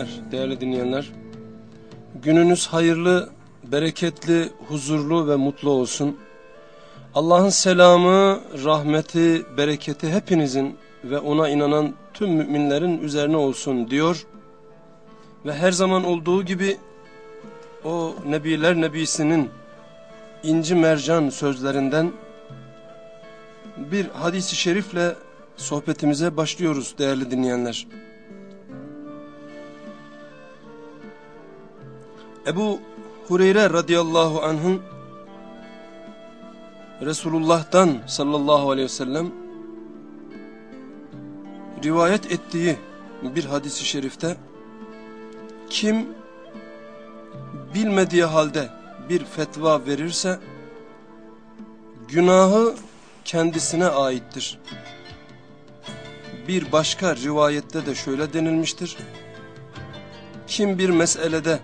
Günler değerli dinleyenler. Gününüz hayırlı, bereketli, huzurlu ve mutlu olsun. Allah'ın selamı, rahmeti, bereketi hepinizin ve ona inanan tüm müminlerin üzerine olsun diyor. Ve her zaman olduğu gibi o Nebiler Nebisi'nin inci mercan sözlerinden bir hadisi şerifle sohbetimize başlıyoruz değerli dinleyenler. Ebu Hureyre radıyallahu anh'ın Resulullah'tan sallallahu aleyhi ve sellem rivayet ettiği bir hadisi şerifte kim bilmediği halde bir fetva verirse günahı kendisine aittir. Bir başka rivayette de şöyle denilmiştir. Kim bir meselede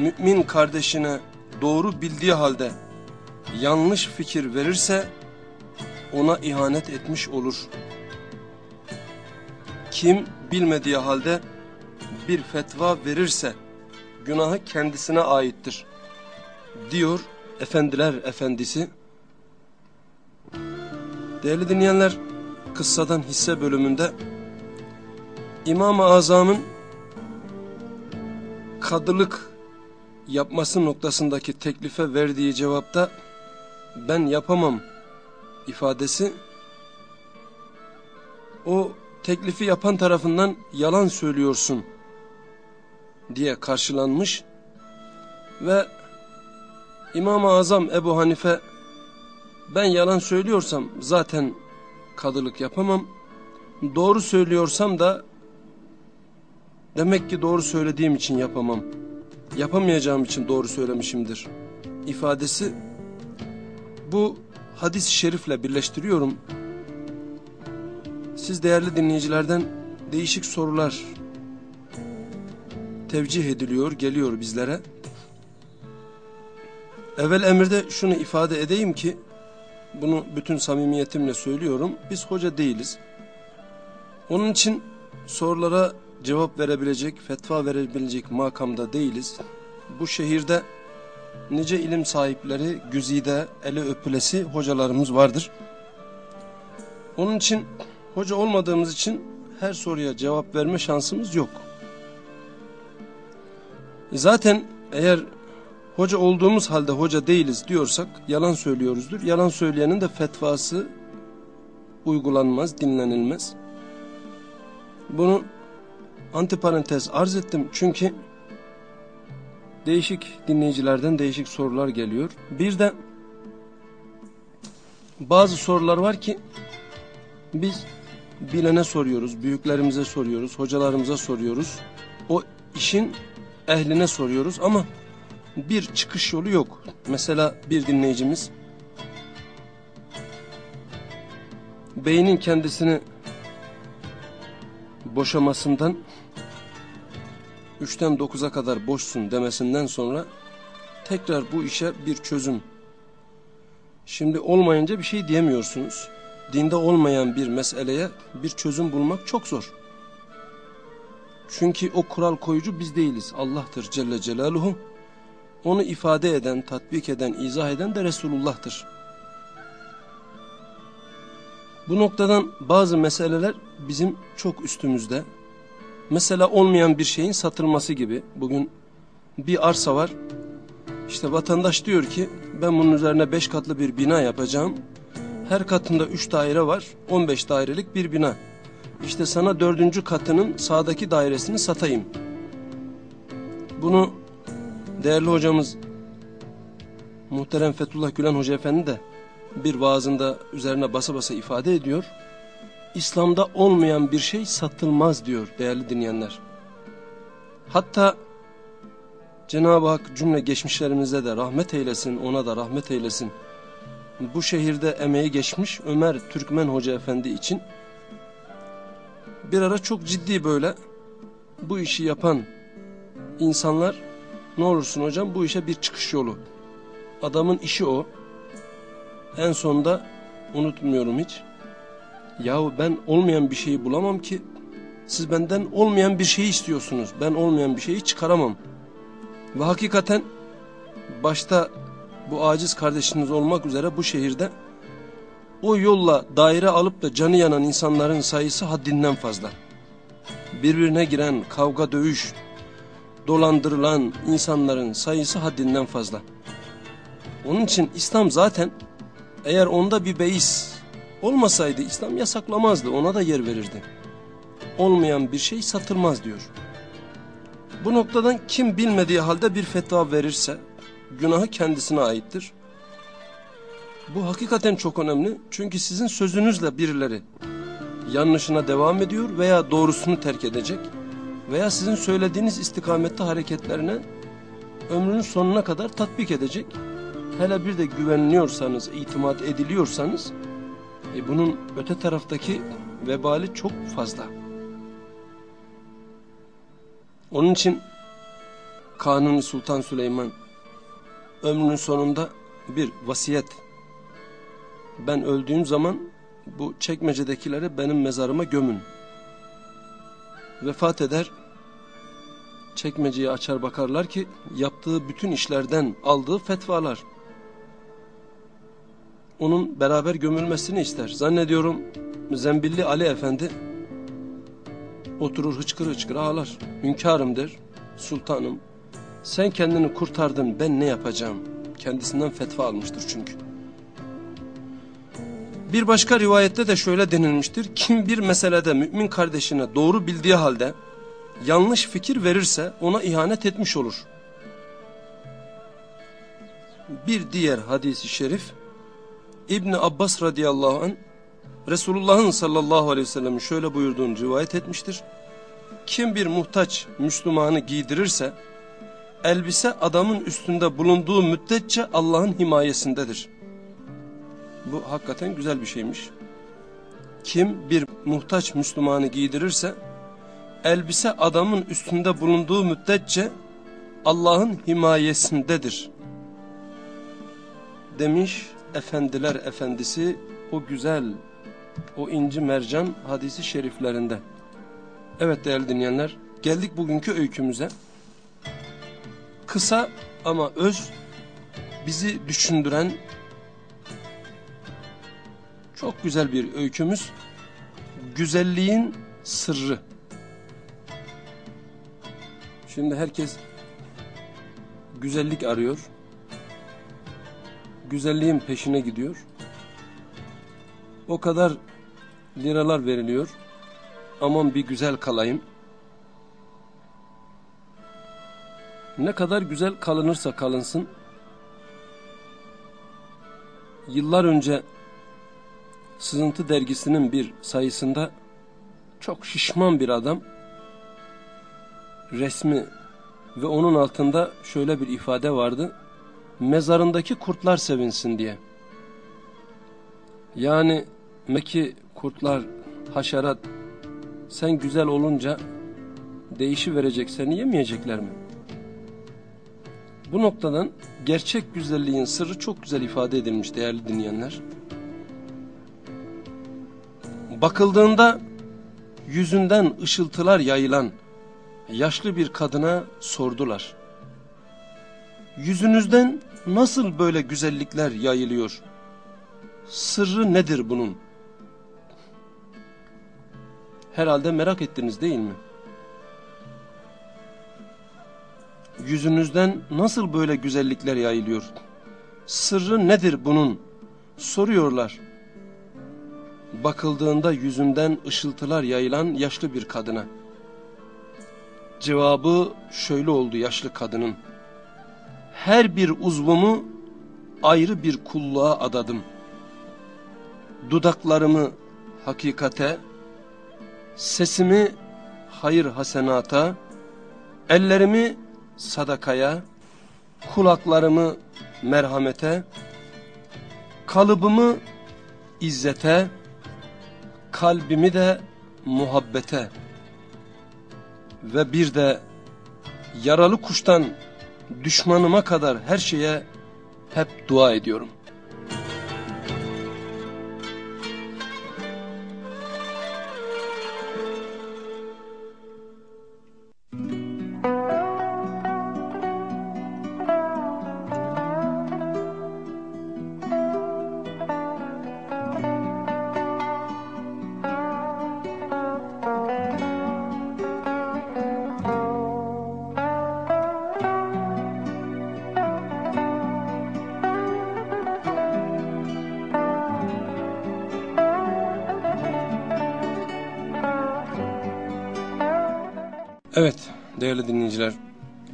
mümin kardeşine doğru bildiği halde yanlış fikir verirse ona ihanet etmiş olur. Kim bilmediği halde bir fetva verirse günahı kendisine aittir. Diyor efendiler efendisi. Değerli dinleyenler kıssadan hisse bölümünde İmam-ı Azam'ın kadılık yapması noktasındaki teklife verdiği cevapta ben yapamam ifadesi o teklifi yapan tarafından yalan söylüyorsun diye karşılanmış ve İmam-ı Azam Ebu Hanife ben yalan söylüyorsam zaten kadılık yapamam. Doğru söylüyorsam da demek ki doğru söylediğim için yapamam. Yapamayacağım için doğru söylemişimdir. ifadesi bu hadis-i şerifle birleştiriyorum. Siz değerli dinleyicilerden değişik sorular tevcih ediliyor, geliyor bizlere. Evvel emirde şunu ifade edeyim ki, bunu bütün samimiyetimle söylüyorum, biz hoca değiliz. Onun için sorulara cevap verebilecek, fetva verebilecek makamda değiliz. Bu şehirde nice ilim sahipleri, güzide, eli öpülesi hocalarımız vardır. Onun için hoca olmadığımız için her soruya cevap verme şansımız yok. Zaten eğer hoca olduğumuz halde hoca değiliz diyorsak yalan söylüyoruzdur. Yalan söyleyenin de fetvası uygulanmaz, dinlenilmez. Bunu antiparantez arz ettim çünkü değişik dinleyicilerden değişik sorular geliyor. Bir de bazı sorular var ki biz bilene soruyoruz, büyüklerimize soruyoruz, hocalarımıza soruyoruz. O işin ehline soruyoruz ama bir çıkış yolu yok. Mesela bir dinleyicimiz beynin kendisini boşamasından üçten dokuza kadar boşsun demesinden sonra tekrar bu işe bir çözüm. Şimdi olmayınca bir şey diyemiyorsunuz. Dinde olmayan bir meseleye bir çözüm bulmak çok zor. Çünkü o kural koyucu biz değiliz. Allah'tır Celle Celaluhu. Onu ifade eden, tatbik eden, izah eden de Resulullah'tır. Bu noktadan bazı meseleler bizim çok üstümüzde. Mesela olmayan bir şeyin satılması gibi. Bugün bir arsa var. İşte vatandaş diyor ki ben bunun üzerine beş katlı bir bina yapacağım. Her katında üç daire var. On beş dairelik bir bina. İşte sana dördüncü katının sağdaki dairesini satayım. Bunu değerli hocamız muhterem Fethullah Gülen Hoca Efendi de bir vaazında üzerine basa basa ifade ediyor. İslam'da olmayan bir şey satılmaz diyor değerli dinleyenler. Hatta Cenab-ı Hak cümle geçmişlerimize de rahmet eylesin, ona da rahmet eylesin. Bu şehirde emeği geçmiş Ömer Türkmen Hoca Efendi için bir ara çok ciddi böyle bu işi yapan insanlar ne olursun hocam bu işe bir çıkış yolu. Adamın işi o. En sonunda unutmuyorum hiç. Yahu ben olmayan bir şeyi bulamam ki Siz benden olmayan bir şeyi istiyorsunuz. Ben olmayan bir şeyi çıkaramam. Ve hakikaten başta bu aciz kardeşiniz olmak üzere bu şehirde o yolla daire alıp da canı yanan insanların sayısı haddinden fazla. Birbirine giren kavga dövüş, dolandırılan insanların sayısı haddinden fazla. Onun için İslam zaten eğer onda bir beis olmasaydı İslam yasaklamazdı ona da yer verirdi. Olmayan bir şey satılmaz diyor. Bu noktadan kim bilmediği halde bir fetva verirse günahı kendisine aittir. Bu hakikaten çok önemli çünkü sizin sözünüzle birileri yanlışına devam ediyor veya doğrusunu terk edecek veya sizin söylediğiniz istikamette hareketlerine ömrünün sonuna kadar tatbik edecek. Hele bir de güveniliyorsanız, itimat ediliyorsanız e bunun öte taraftaki vebali çok fazla. Onun için Kanuni Sultan Süleyman ömrünün sonunda bir vasiyet. Ben öldüğüm zaman bu çekmecedekileri benim mezarıma gömün. Vefat eder, çekmeceyi açar bakarlar ki yaptığı bütün işlerden aldığı fetvalar. Onun beraber gömülmesini ister. Zannediyorum Zembilli Ali Efendi oturur hıçkır hıçkır ağlar. Hünkârım der, sultanım sen kendini kurtardın ben ne yapacağım? Kendisinden fetva almıştır çünkü. Bir başka rivayette de şöyle denilmiştir. Kim bir meselede mümin kardeşine doğru bildiği halde yanlış fikir verirse ona ihanet etmiş olur. Bir diğer hadisi şerif İbni Abbas radıyallahu an Resulullah'ın sallallahu aleyhi ve sellem şöyle buyurduğunu rivayet etmiştir. Kim bir muhtaç Müslümanı giydirirse elbise adamın üstünde bulunduğu müddetçe Allah'ın himayesindedir. Bu hakikaten güzel bir şeymiş. Kim bir muhtaç Müslümanı giydirirse elbise adamın üstünde bulunduğu müddetçe Allah'ın himayesindedir. Demiş efendiler efendisi o güzel o inci mercan hadisi şeriflerinde. Evet değerli dinleyenler geldik bugünkü öykümüze. Kısa ama öz bizi düşündüren çok güzel bir öykümüz. Güzelliğin sırrı. Şimdi herkes güzellik arıyor. Güzelliğin peşine gidiyor. O kadar liralar veriliyor. Aman bir güzel kalayım. Ne kadar güzel kalınırsa kalınsın. Yıllar önce Sızıntı dergisinin bir sayısında çok şişman bir adam resmi ve onun altında şöyle bir ifade vardı. Mezarındaki kurtlar sevinsin diye. Yani meki kurtlar, haşerat sen güzel olunca değişi verecek seni yemeyecekler mi? Bu noktadan gerçek güzelliğin sırrı çok güzel ifade edilmiş değerli dinleyenler. Bakıldığında yüzünden ışıltılar yayılan yaşlı bir kadına sordular. Yüzünüzden nasıl böyle güzellikler yayılıyor? Sırrı nedir bunun? Herhalde merak ettiniz değil mi? Yüzünüzden nasıl böyle güzellikler yayılıyor? Sırrı nedir bunun? Soruyorlar bakıldığında yüzünden ışıltılar yayılan yaşlı bir kadına. Cevabı şöyle oldu yaşlı kadının. Her bir uzvumu ayrı bir kulluğa adadım. Dudaklarımı hakikate, sesimi hayır hasenata, ellerimi sadakaya, kulaklarımı merhamete, kalıbımı izzete, kalbimi de muhabbete ve bir de yaralı kuştan düşmanıma kadar her şeye hep dua ediyorum.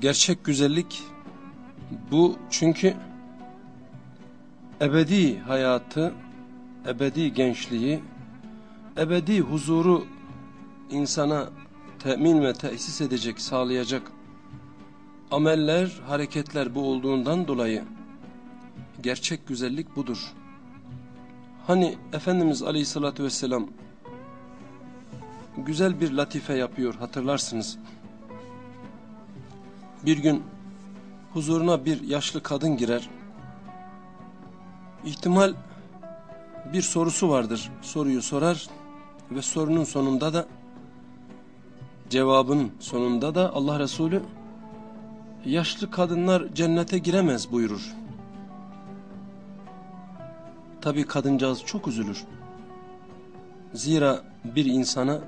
Gerçek güzellik bu çünkü ebedi hayatı, ebedi gençliği, ebedi huzuru insana temin ve tesis edecek, sağlayacak ameller, hareketler bu olduğundan dolayı gerçek güzellik budur. Hani Efendimiz Aleyhisselatü Vesselam güzel bir latife yapıyor hatırlarsınız. Bir gün huzuruna bir yaşlı kadın girer. İhtimal bir sorusu vardır. Soruyu sorar ve sorunun sonunda da cevabın sonunda da Allah Resulü yaşlı kadınlar cennete giremez buyurur. Tabi kadıncağız çok üzülür. Zira bir insana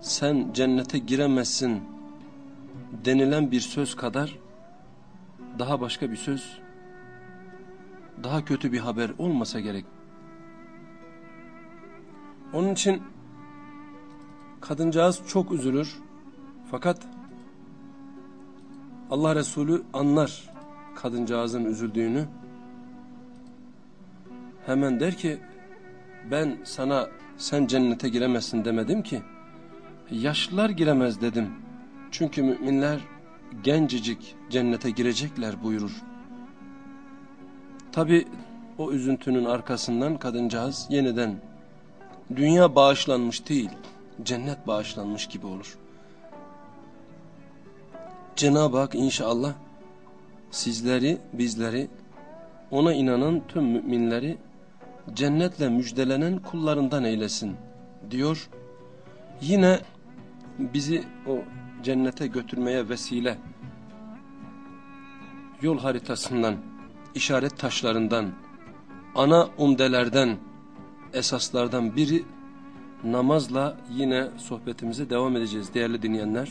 sen cennete giremezsin denilen bir söz kadar daha başka bir söz, daha kötü bir haber olmasa gerek. Onun için kadıncağız çok üzülür. Fakat Allah Resulü anlar kadıncağızın üzüldüğünü. Hemen der ki ben sana sen cennete giremezsin demedim ki. Yaşlılar giremez dedim. Çünkü müminler gencecik cennete girecekler buyurur. Tabi o üzüntünün arkasından kadıncağız yeniden dünya bağışlanmış değil, cennet bağışlanmış gibi olur. Cenab-ı Hak inşallah sizleri, bizleri, ona inanan tüm müminleri cennetle müjdelenen kullarından eylesin diyor. Yine bizi o cennete götürmeye vesile yol haritasından, işaret taşlarından, ana umdelerden, esaslardan biri namazla yine sohbetimize devam edeceğiz değerli dinleyenler.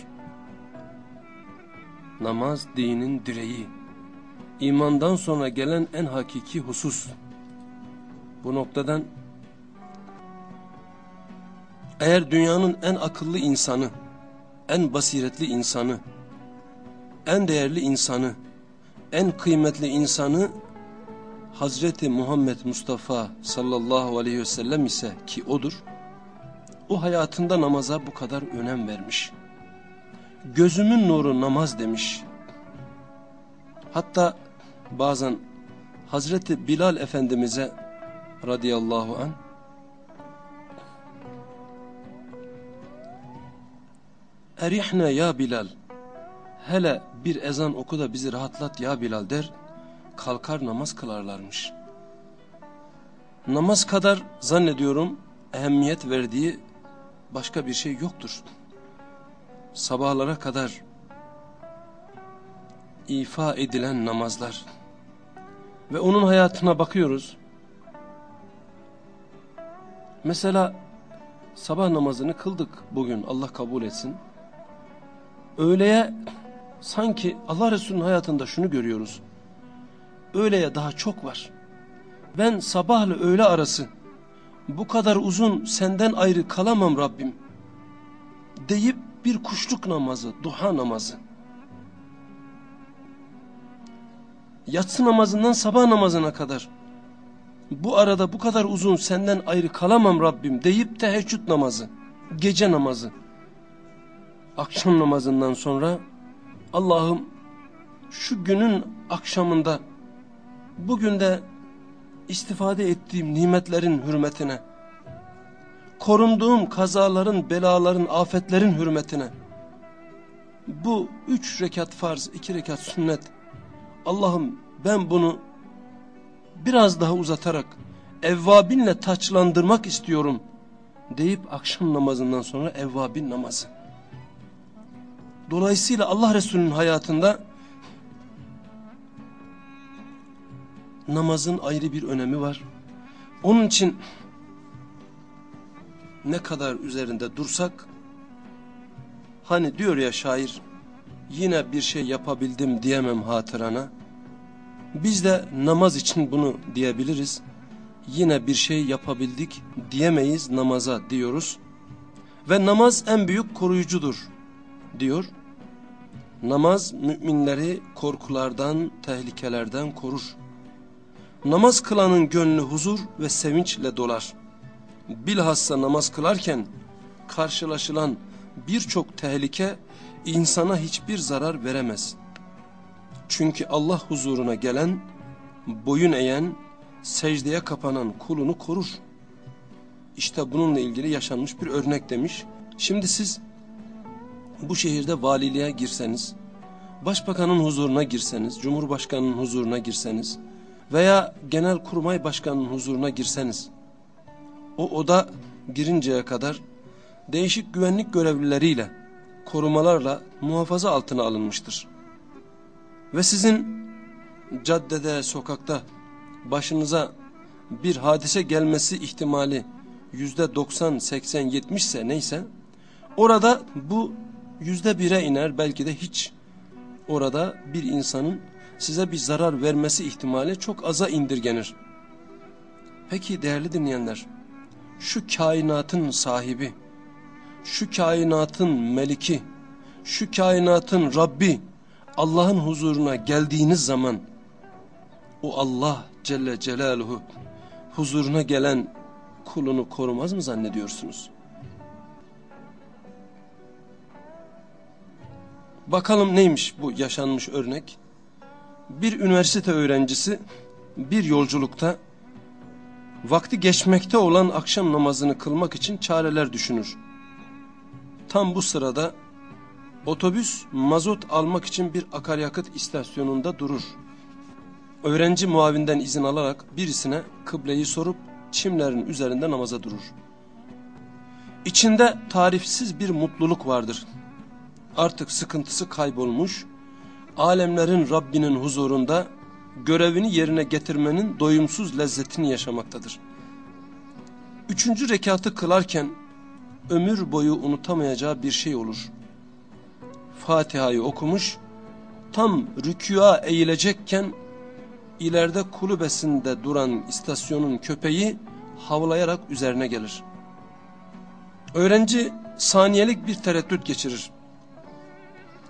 Namaz dinin direği, imandan sonra gelen en hakiki husus. Bu noktadan eğer dünyanın en akıllı insanı, en basiretli insanı, en değerli insanı, en kıymetli insanı Hazreti Muhammed Mustafa sallallahu aleyhi ve sellem ise ki odur, o hayatında namaza bu kadar önem vermiş. Gözümün nuru namaz demiş. Hatta bazen Hazreti Bilal Efendimiz'e radıyallahu an Erihne ya Bilal. Hele bir ezan oku da bizi rahatlat ya Bilal der. Kalkar namaz kılarlarmış. Namaz kadar zannediyorum ehemmiyet verdiği başka bir şey yoktur. Sabahlara kadar ifa edilen namazlar ve onun hayatına bakıyoruz. Mesela sabah namazını kıldık bugün Allah kabul etsin öğleye sanki Allah Resulü'nün hayatında şunu görüyoruz. Öğleye daha çok var. Ben sabahla öğle arası bu kadar uzun senden ayrı kalamam Rabbim deyip bir kuşluk namazı, duha namazı. Yatsı namazından sabah namazına kadar bu arada bu kadar uzun senden ayrı kalamam Rabbim deyip teheccüd namazı, gece namazı akşam namazından sonra Allah'ım şu günün akşamında bugün de istifade ettiğim nimetlerin hürmetine korunduğum kazaların, belaların, afetlerin hürmetine bu üç rekat farz, iki rekat sünnet Allah'ım ben bunu biraz daha uzatarak evvabinle taçlandırmak istiyorum deyip akşam namazından evvabin evvabin namazı Dolayısıyla Allah Resulü'nün hayatında namazın ayrı bir önemi var. Onun için ne kadar üzerinde dursak hani diyor ya şair yine bir şey yapabildim diyemem hatırana. Biz de namaz için bunu diyebiliriz. Yine bir şey yapabildik diyemeyiz namaza diyoruz. Ve namaz en büyük koruyucudur diyor. Namaz müminleri korkulardan, tehlikelerden korur. Namaz kılanın gönlü huzur ve sevinçle dolar. Bilhassa namaz kılarken karşılaşılan birçok tehlike insana hiçbir zarar veremez. Çünkü Allah huzuruna gelen, boyun eğen, secdeye kapanan kulunu korur. İşte bununla ilgili yaşanmış bir örnek demiş. Şimdi siz bu şehirde valiliğe girseniz, başbakanın huzuruna girseniz, cumhurbaşkanının huzuruna girseniz veya genel kurmay başkanının huzuruna girseniz, o oda girinceye kadar değişik güvenlik görevlileriyle, korumalarla muhafaza altına alınmıştır. Ve sizin caddede, sokakta başınıza bir hadise gelmesi ihtimali yüzde doksan, seksen, yetmişse neyse, orada bu yüzde bire iner belki de hiç. Orada bir insanın size bir zarar vermesi ihtimali çok aza indirgenir. Peki değerli dinleyenler, şu kainatın sahibi, şu kainatın meliki, şu kainatın Rabbi, Allah'ın huzuruna geldiğiniz zaman, o Allah Celle Celaluhu huzuruna gelen kulunu korumaz mı zannediyorsunuz? Bakalım neymiş bu yaşanmış örnek? Bir üniversite öğrencisi bir yolculukta vakti geçmekte olan akşam namazını kılmak için çareler düşünür. Tam bu sırada otobüs mazot almak için bir akaryakıt istasyonunda durur. Öğrenci muavinden izin alarak birisine kıbleyi sorup çimlerin üzerinde namaza durur. İçinde tarifsiz bir mutluluk vardır. Artık sıkıntısı kaybolmuş, alemlerin Rabbinin huzurunda görevini yerine getirmenin doyumsuz lezzetini yaşamaktadır. Üçüncü rekatı kılarken ömür boyu unutamayacağı bir şey olur. Fatiha'yı okumuş, tam rükûa eğilecekken ileride kulübesinde duran istasyonun köpeği havlayarak üzerine gelir. Öğrenci saniyelik bir tereddüt geçirir.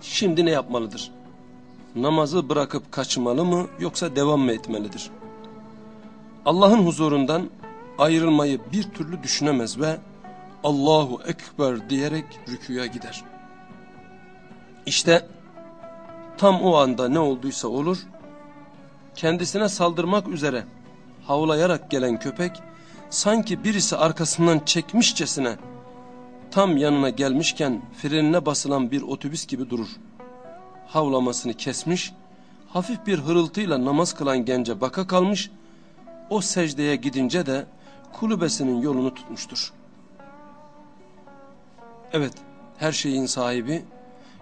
Şimdi ne yapmalıdır? Namazı bırakıp kaçmalı mı yoksa devam mı etmelidir? Allah'ın huzurundan ayrılmayı bir türlü düşünemez ve Allahu Ekber diyerek rüküya gider. İşte tam o anda ne olduysa olur, kendisine saldırmak üzere havlayarak gelen köpek, sanki birisi arkasından çekmişçesine tam yanına gelmişken frenine basılan bir otobüs gibi durur. Havlamasını kesmiş, hafif bir hırıltıyla namaz kılan gence baka kalmış, o secdeye gidince de kulübesinin yolunu tutmuştur. Evet, her şeyin sahibi,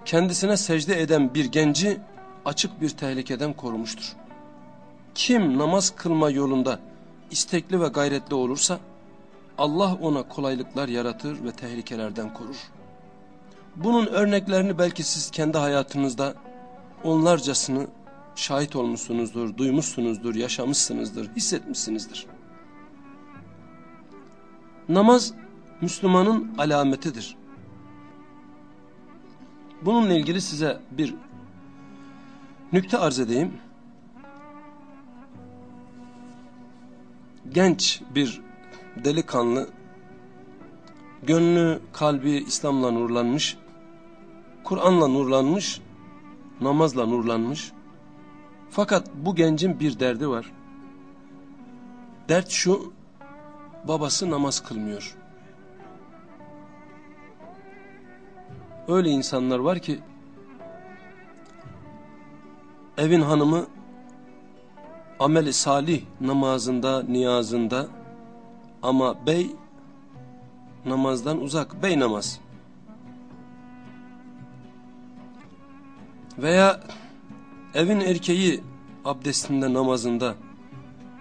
kendisine secde eden bir genci açık bir tehlikeden korumuştur. Kim namaz kılma yolunda istekli ve gayretli olursa, Allah ona kolaylıklar yaratır ve tehlikelerden korur. Bunun örneklerini belki siz kendi hayatınızda onlarcasını şahit olmuşsunuzdur, duymuşsunuzdur, yaşamışsınızdır, hissetmişsinizdir. Namaz Müslümanın alametidir. Bununla ilgili size bir nükte arz edeyim. Genç bir delikanlı, gönlü, kalbi İslam'la nurlanmış, Kur'an'la nurlanmış, namazla nurlanmış. Fakat bu gencin bir derdi var. Dert şu, babası namaz kılmıyor. Öyle insanlar var ki, evin hanımı ameli salih namazında, niyazında ama bey namazdan uzak, bey namaz. Veya evin erkeği abdestinde, namazında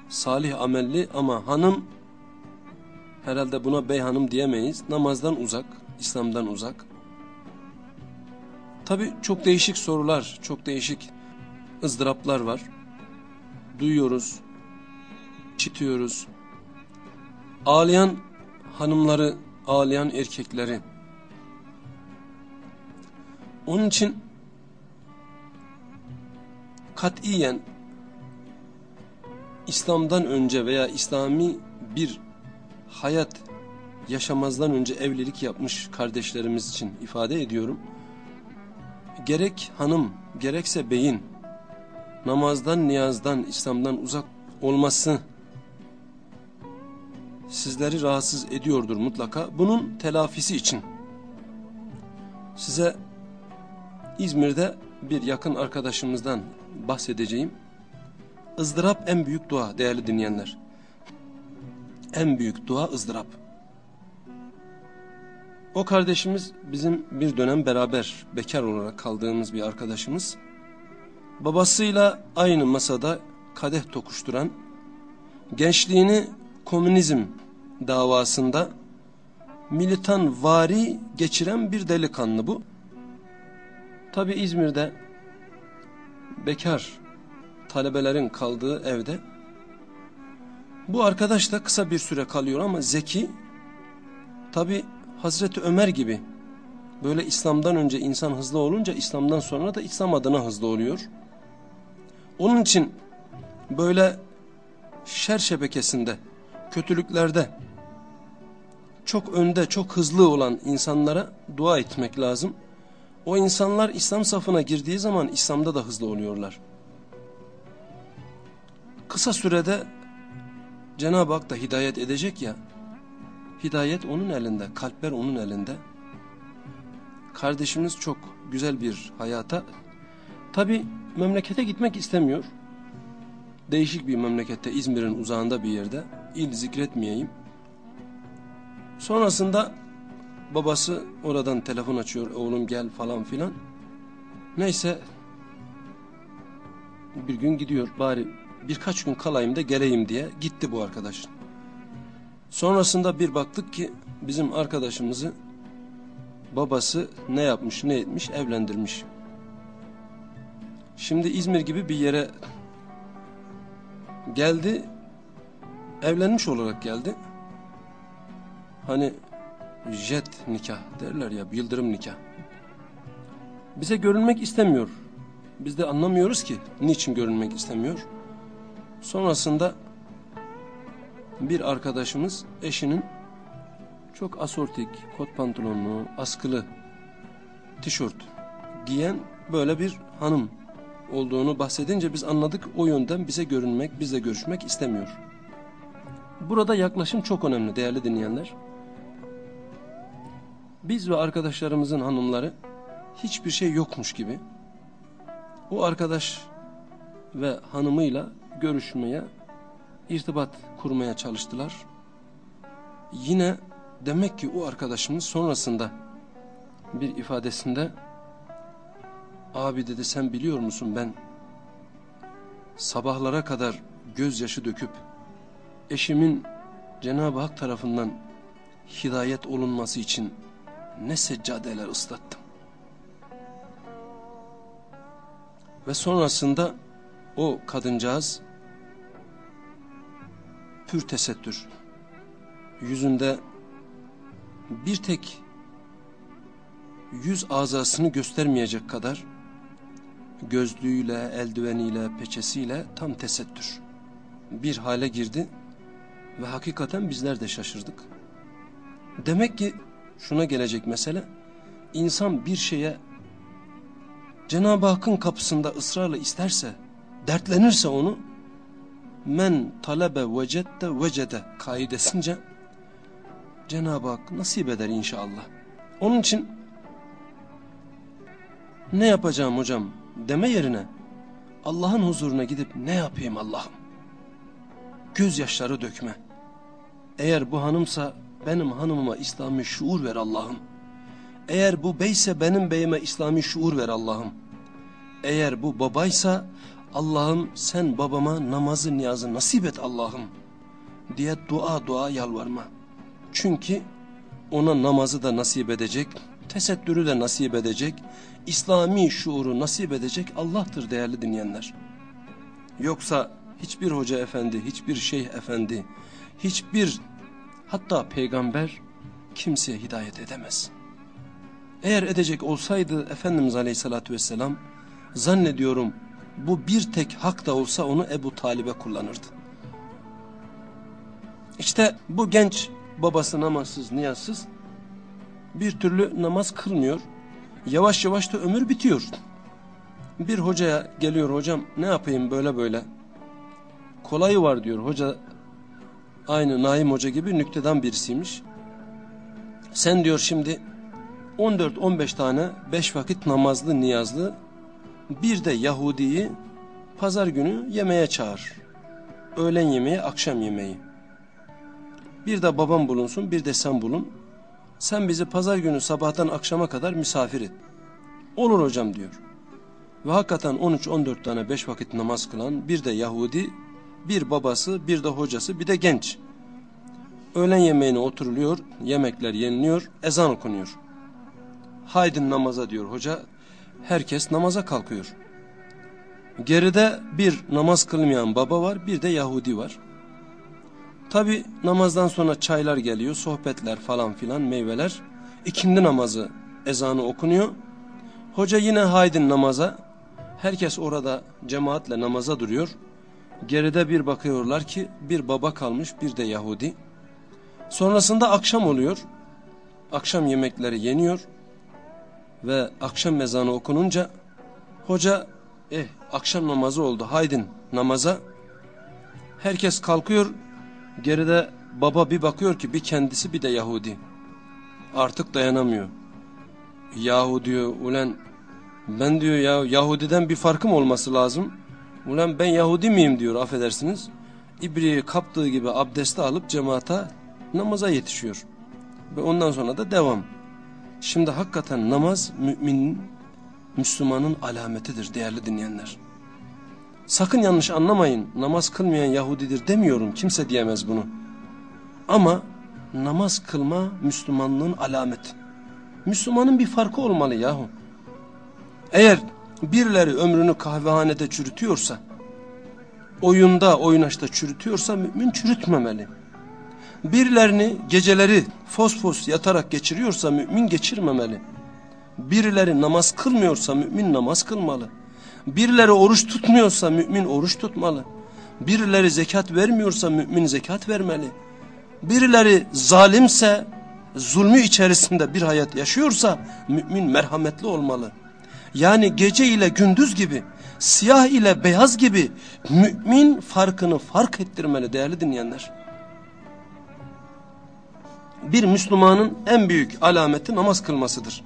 salih amelli ama hanım herhalde buna bey hanım diyemeyiz. Namazdan uzak, İslam'dan uzak. Tabi çok değişik sorular, çok değişik ızdıraplar var. Duyuyoruz, çitiyoruz. Ağlayan hanımları, ağlayan erkekleri. Onun için katiyen İslam'dan önce veya İslami bir hayat yaşamazdan önce evlilik yapmış kardeşlerimiz için ifade ediyorum. Gerek hanım gerekse beyin namazdan, niyazdan, İslam'dan uzak olması sizleri rahatsız ediyordur mutlaka. Bunun telafisi için size İzmir'de bir yakın arkadaşımızdan bahsedeceğim. ızdırap en büyük dua değerli dinleyenler. En büyük dua ızdırap. O kardeşimiz bizim bir dönem beraber bekar olarak kaldığımız bir arkadaşımız. Babasıyla aynı masada kadeh tokuşturan, gençliğini komünizm davasında militan vari geçiren bir delikanlı bu. Tabi İzmir'de bekar talebelerin kaldığı evde bu arkadaş da kısa bir süre kalıyor ama zeki tabi Hazreti Ömer gibi böyle İslam'dan önce insan hızlı olunca İslam'dan sonra da İslam adına hızlı oluyor. Onun için böyle şer şebekesinde, kötülüklerde çok önde, çok hızlı olan insanlara dua etmek lazım. O insanlar İslam safına girdiği zaman İslam'da da hızlı oluyorlar. Kısa sürede Cenab-ı Hak da hidayet edecek ya, hidayet onun elinde, kalpler onun elinde. Kardeşimiz çok güzel bir hayata, tabi memlekete gitmek istemiyor. Değişik bir memlekette, İzmir'in uzağında bir yerde, il zikretmeyeyim. Sonrasında babası oradan telefon açıyor, oğlum gel falan filan. Neyse bir gün gidiyor bari birkaç gün kalayım da geleyim diye gitti bu arkadaş. Sonrasında bir baktık ki bizim arkadaşımızı babası ne yapmış ne etmiş evlendirmiş. Şimdi İzmir gibi bir yere geldi evlenmiş olarak geldi. Hani jet nikah derler ya yıldırım nikah. Bize görünmek istemiyor. Biz de anlamıyoruz ki niçin görünmek istemiyor. Sonrasında bir arkadaşımız eşinin çok asortik, kot pantolonlu, askılı tişört giyen böyle bir hanım olduğunu bahsedince biz anladık o yönden bize görünmek, bizle görüşmek istemiyor. Burada yaklaşım çok önemli değerli dinleyenler. Biz ve arkadaşlarımızın hanımları hiçbir şey yokmuş gibi o arkadaş ve hanımıyla görüşmeye, irtibat kurmaya çalıştılar. Yine demek ki o arkadaşımız sonrasında bir ifadesinde abi dedi sen biliyor musun ben sabahlara kadar gözyaşı döküp eşimin Cenab-ı Hak tarafından hidayet olunması için ne seccadeler ıslattım. Ve sonrasında o kadıncağız pür tesettür. Yüzünde bir tek yüz azasını göstermeyecek kadar gözlüğüyle, eldiveniyle, peçesiyle tam tesettür. Bir hale girdi ve hakikaten bizler de şaşırdık. Demek ki şuna gelecek mesele, insan bir şeye Cenab-ı Hakk'ın kapısında ısrarla isterse, dertlenirse onu, men talebe vecette vecede kaidesince Cenab-ı Hak nasip eder inşallah. Onun için ne yapacağım hocam deme yerine Allah'ın huzuruna gidip ne yapayım Allah'ım? Gözyaşları dökme. Eğer bu hanımsa benim hanımıma İslami şuur ver Allah'ım. Eğer bu beyse benim beyime İslami şuur ver Allah'ım. Eğer bu babaysa Allah'ım sen babama namazı niyazı nasip et Allah'ım diye dua dua yalvarma. Çünkü ona namazı da nasip edecek, tesettürü de nasip edecek, İslami şuuru nasip edecek Allah'tır değerli dinleyenler. Yoksa hiçbir hoca efendi, hiçbir şeyh efendi, hiçbir hatta peygamber kimseye hidayet edemez. Eğer edecek olsaydı Efendimiz Aleyhisselatü Vesselam zannediyorum bu bir tek hak da olsa onu Ebu Talib'e kullanırdı. İşte bu genç babası namazsız, niyazsız bir türlü namaz kılmıyor. Yavaş yavaş da ömür bitiyor. Bir hocaya geliyor hocam ne yapayım böyle böyle. Kolayı var diyor hoca aynı Naim Hoca gibi nükteden birisiymiş. Sen diyor şimdi 14-15 tane 5 vakit namazlı niyazlı bir de Yahudi'yi pazar günü yemeğe çağır. Öğlen yemeği, akşam yemeği. Bir de babam bulunsun, bir de sen bulun. Sen bizi pazar günü sabahtan akşama kadar misafir et. Olur hocam diyor. Ve hakikaten 13-14 tane 5 vakit namaz kılan bir de Yahudi, bir babası, bir de hocası, bir de genç. Öğlen yemeğine oturuluyor, yemekler yeniliyor, ezan okunuyor. Haydin namaza diyor hoca, herkes namaza kalkıyor. Geride bir namaz kılmayan baba var, bir de Yahudi var. Tabi namazdan sonra çaylar geliyor, sohbetler falan filan, meyveler. İkindi namazı ezanı okunuyor. Hoca yine haydin namaza. Herkes orada cemaatle namaza duruyor. Geride bir bakıyorlar ki bir baba kalmış bir de Yahudi. Sonrasında akşam oluyor. Akşam yemekleri yeniyor. Ve akşam mezanı okununca hoca eh akşam namazı oldu haydin namaza. Herkes kalkıyor. Geride baba bir bakıyor ki bir kendisi bir de Yahudi. Artık dayanamıyor. Yahu diyor ulen ben diyor ya Yahudiden bir farkım olması lazım. Ulan ben Yahudi miyim diyor affedersiniz. İbriği kaptığı gibi abdesti alıp cemaata namaza yetişiyor. Ve ondan sonra da devam. Şimdi hakikaten namaz müminin, Müslümanın alametidir değerli dinleyenler. Sakın yanlış anlamayın namaz kılmayan Yahudidir demiyorum kimse diyemez bunu. Ama namaz kılma Müslümanlığın alameti. Müslümanın bir farkı olmalı yahu. Eğer birileri ömrünü kahvehanede çürütüyorsa, oyunda oynaşta çürütüyorsa mümin çürütmemeli. Birilerini geceleri fos fos yatarak geçiriyorsa mümin geçirmemeli. Birileri namaz kılmıyorsa mümin namaz kılmalı. Birileri oruç tutmuyorsa mümin oruç tutmalı. Birileri zekat vermiyorsa mümin zekat vermeli. Birileri zalimse, zulmü içerisinde bir hayat yaşıyorsa mümin merhametli olmalı. Yani gece ile gündüz gibi, siyah ile beyaz gibi mümin farkını fark ettirmeli değerli dinleyenler. Bir Müslümanın en büyük alameti namaz kılmasıdır.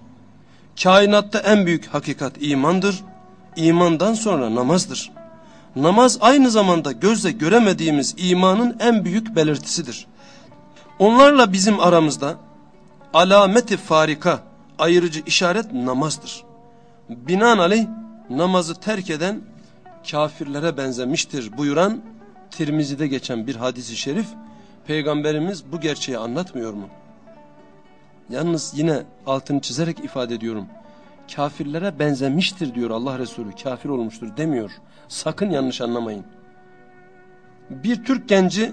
Kainatta en büyük hakikat imandır. İmandan sonra namazdır. Namaz aynı zamanda gözle göremediğimiz imanın en büyük belirtisidir. Onlarla bizim aramızda alameti farika, ayırıcı işaret namazdır. Binaenaleyh namazı terk eden kafirlere benzemiştir buyuran Tirmizi'de geçen bir hadisi şerif Peygamberimiz bu gerçeği anlatmıyor mu? Yalnız yine altını çizerek ifade ediyorum. Kafirlere benzemiştir diyor Allah Resulü. Kafir olmuştur demiyor. Sakın yanlış anlamayın. Bir Türk genci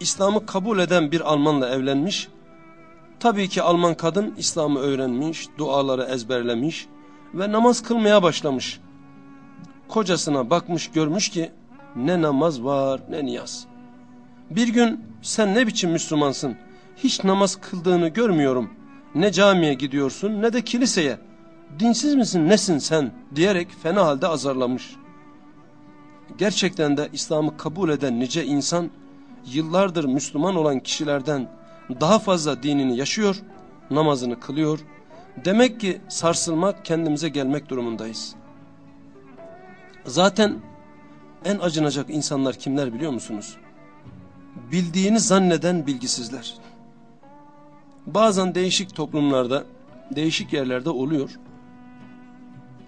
İslam'ı kabul eden bir Almanla evlenmiş. Tabii ki Alman kadın İslam'ı öğrenmiş, duaları ezberlemiş ve namaz kılmaya başlamış. Kocasına bakmış görmüş ki ne namaz var ne niyaz. Bir gün sen ne biçim Müslümansın? Hiç namaz kıldığını görmüyorum. Ne camiye gidiyorsun ne de kiliseye. Dinsiz misin nesin sen diyerek fena halde azarlamış. Gerçekten de İslam'ı kabul eden nice insan yıllardır Müslüman olan kişilerden daha fazla dinini yaşıyor, namazını kılıyor. Demek ki sarsılmak kendimize gelmek durumundayız. Zaten en acınacak insanlar kimler biliyor musunuz? bildiğini zanneden bilgisizler. Bazen değişik toplumlarda, değişik yerlerde oluyor.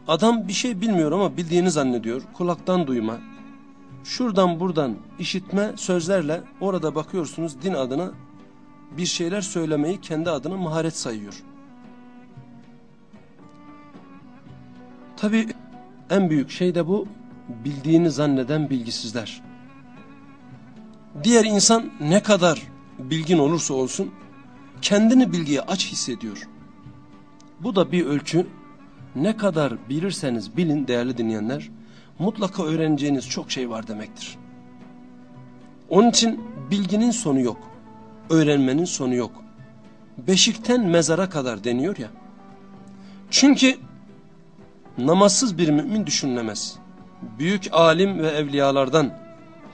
Adam bir şey bilmiyor ama bildiğini zannediyor. Kulaktan duyma, şuradan buradan işitme sözlerle orada bakıyorsunuz din adına bir şeyler söylemeyi kendi adına maharet sayıyor. Tabi en büyük şey de bu bildiğini zanneden bilgisizler. Diğer insan ne kadar bilgin olursa olsun kendini bilgiye aç hissediyor. Bu da bir ölçü. Ne kadar bilirseniz bilin değerli dinleyenler mutlaka öğreneceğiniz çok şey var demektir. Onun için bilginin sonu yok. Öğrenmenin sonu yok. Beşikten mezara kadar deniyor ya. Çünkü namazsız bir mümin düşünülemez. Büyük alim ve evliyalardan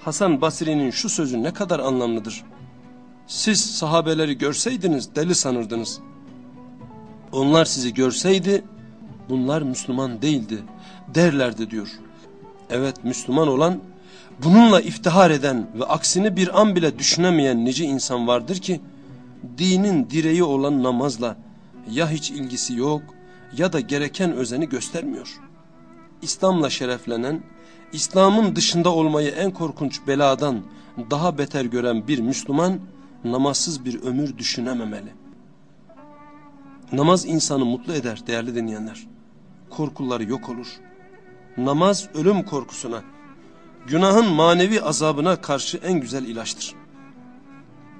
Hasan Basri'nin şu sözü ne kadar anlamlıdır. Siz sahabeleri görseydiniz deli sanırdınız. Onlar sizi görseydi bunlar Müslüman değildi derlerdi diyor. Evet Müslüman olan bununla iftihar eden ve aksini bir an bile düşünemeyen nice insan vardır ki dinin direği olan namazla ya hiç ilgisi yok ya da gereken özeni göstermiyor. İslam'la şereflenen, İslam'ın dışında olmayı en korkunç beladan daha beter gören bir Müslüman namazsız bir ömür düşünememeli. Namaz insanı mutlu eder değerli dinleyenler. Korkuları yok olur. Namaz ölüm korkusuna, günahın manevi azabına karşı en güzel ilaçtır.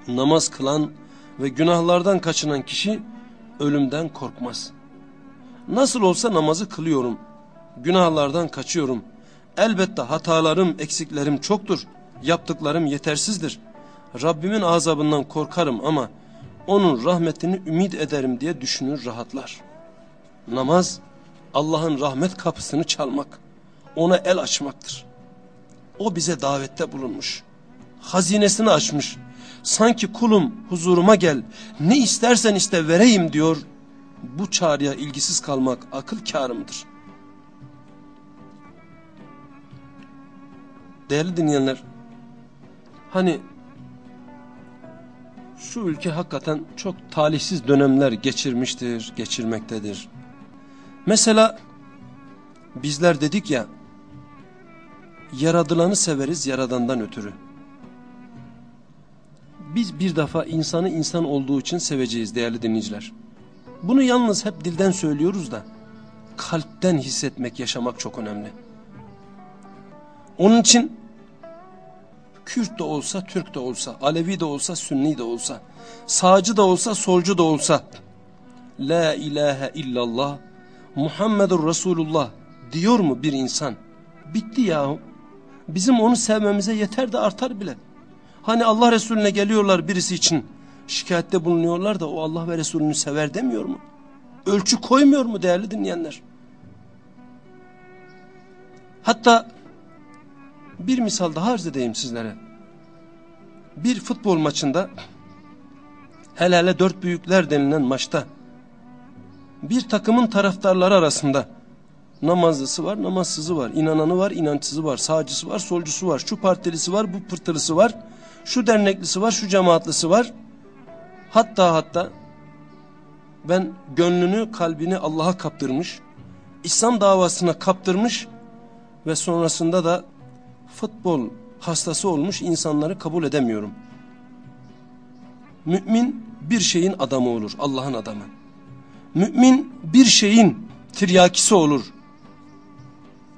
Namaz kılan ve günahlardan kaçınan kişi ölümden korkmaz. Nasıl olsa namazı kılıyorum, günahlardan kaçıyorum. Elbette hatalarım, eksiklerim çoktur, yaptıklarım yetersizdir. Rabbimin azabından korkarım ama onun rahmetini ümit ederim diye düşünür rahatlar. Namaz Allah'ın rahmet kapısını çalmak, ona el açmaktır. O bize davette bulunmuş, hazinesini açmış. Sanki kulum huzuruma gel, ne istersen iste vereyim diyor. Bu çağrıya ilgisiz kalmak akıl kârımdır. Değerli dinleyenler, hani şu ülke hakikaten çok talihsiz dönemler geçirmiştir, geçirmektedir. Mesela bizler dedik ya, yaradılanı severiz yaradandan ötürü. Biz bir defa insanı insan olduğu için seveceğiz değerli dinleyiciler. Bunu yalnız hep dilden söylüyoruz da, kalpten hissetmek, yaşamak çok önemli. Onun için Kürt de olsa, Türk de olsa, Alevi de olsa, Sünni de olsa, sağcı da olsa, solcu da olsa, La ilahe illallah, Muhammedur Resulullah diyor mu bir insan? Bitti yahu. Bizim onu sevmemize yeter de artar bile. Hani Allah Resulüne geliyorlar birisi için şikayette bulunuyorlar da o Allah ve Resulünü sever demiyor mu? Ölçü koymuyor mu değerli dinleyenler? Hatta bir misal daha arz edeyim sizlere. Bir futbol maçında hele dört büyükler denilen maçta bir takımın taraftarları arasında namazlısı var, namazsızı var, inananı var, inançsızı var, sağcısı var, solcusu var, şu partilisi var, bu pırtılısı var, şu derneklisi var, şu cemaatlisi var. Hatta hatta ben gönlünü, kalbini Allah'a kaptırmış, İslam davasına kaptırmış ve sonrasında da futbol hastası olmuş insanları kabul edemiyorum. Mümin bir şeyin adamı olur, Allah'ın adamı. Mümin bir şeyin tiryakisi olur.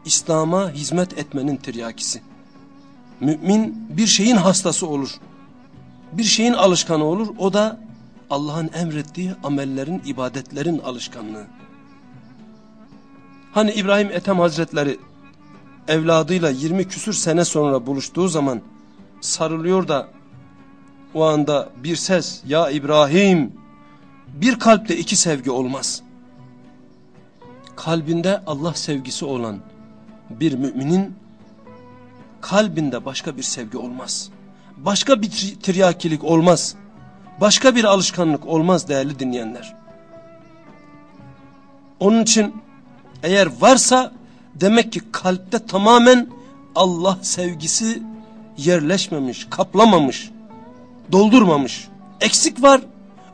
İslam'a hizmet etmenin tiryakisi. Mümin bir şeyin hastası olur. Bir şeyin alışkanı olur. O da Allah'ın emrettiği amellerin, ibadetlerin alışkanlığı. Hani İbrahim Ethem Hazretleri evladıyla 20 küsür sene sonra buluştuğu zaman sarılıyor da o anda bir ses ya İbrahim bir kalpte iki sevgi olmaz. Kalbinde Allah sevgisi olan bir müminin kalbinde başka bir sevgi olmaz. Başka bir tiryakilik olmaz. Başka bir alışkanlık olmaz değerli dinleyenler. Onun için eğer varsa demek ki kalpte tamamen Allah sevgisi yerleşmemiş, kaplamamış, doldurmamış. Eksik var.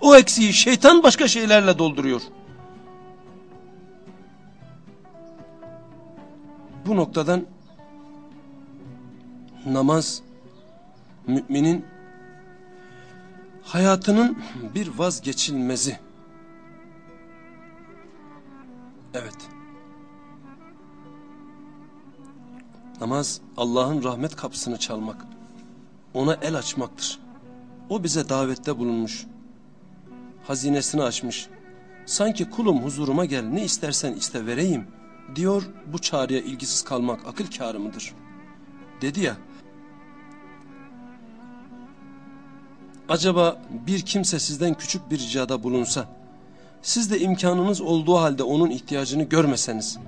O eksiği şeytan başka şeylerle dolduruyor. Bu noktadan namaz müminin hayatının bir vazgeçilmezi. Evet. Namaz Allah'ın rahmet kapısını çalmak. Ona el açmaktır. O bize davette bulunmuş. Hazinesini açmış. Sanki kulum huzuruma gel ne istersen iste vereyim Diyor bu çağrıya ilgisiz kalmak akıl kârı mıdır? Dedi ya. Acaba bir kimse sizden küçük bir ricada bulunsa, siz de imkanınız olduğu halde onun ihtiyacını görmeseniz,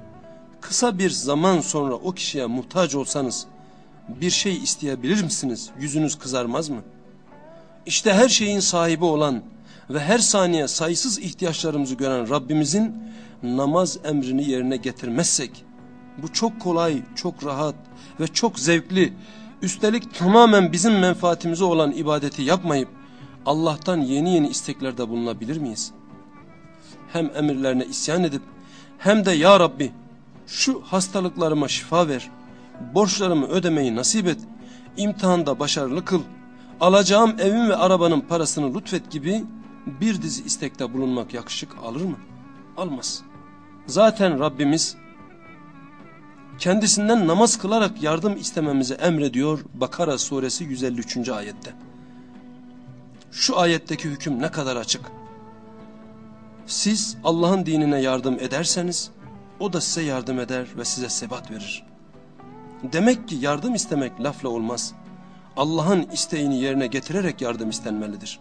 kısa bir zaman sonra o kişiye muhtaç olsanız, bir şey isteyebilir misiniz? Yüzünüz kızarmaz mı? İşte her şeyin sahibi olan ve her saniye sayısız ihtiyaçlarımızı gören Rabbimizin namaz emrini yerine getirmezsek, bu çok kolay, çok rahat ve çok zevkli, üstelik tamamen bizim menfaatimize olan ibadeti yapmayıp, Allah'tan yeni yeni isteklerde bulunabilir miyiz? Hem emirlerine isyan edip, hem de Ya Rabbi, şu hastalıklarıma şifa ver, borçlarımı ödemeyi nasip et, imtihanda başarılı kıl, alacağım evin ve arabanın parasını lütfet gibi bir dizi istekte bulunmak yakışık alır mı? Almaz. Zaten Rabbimiz kendisinden namaz kılarak yardım istememizi emrediyor Bakara suresi 153. ayette. Şu ayetteki hüküm ne kadar açık. Siz Allah'ın dinine yardım ederseniz o da size yardım eder ve size sebat verir. Demek ki yardım istemek lafla olmaz. Allah'ın isteğini yerine getirerek yardım istenmelidir.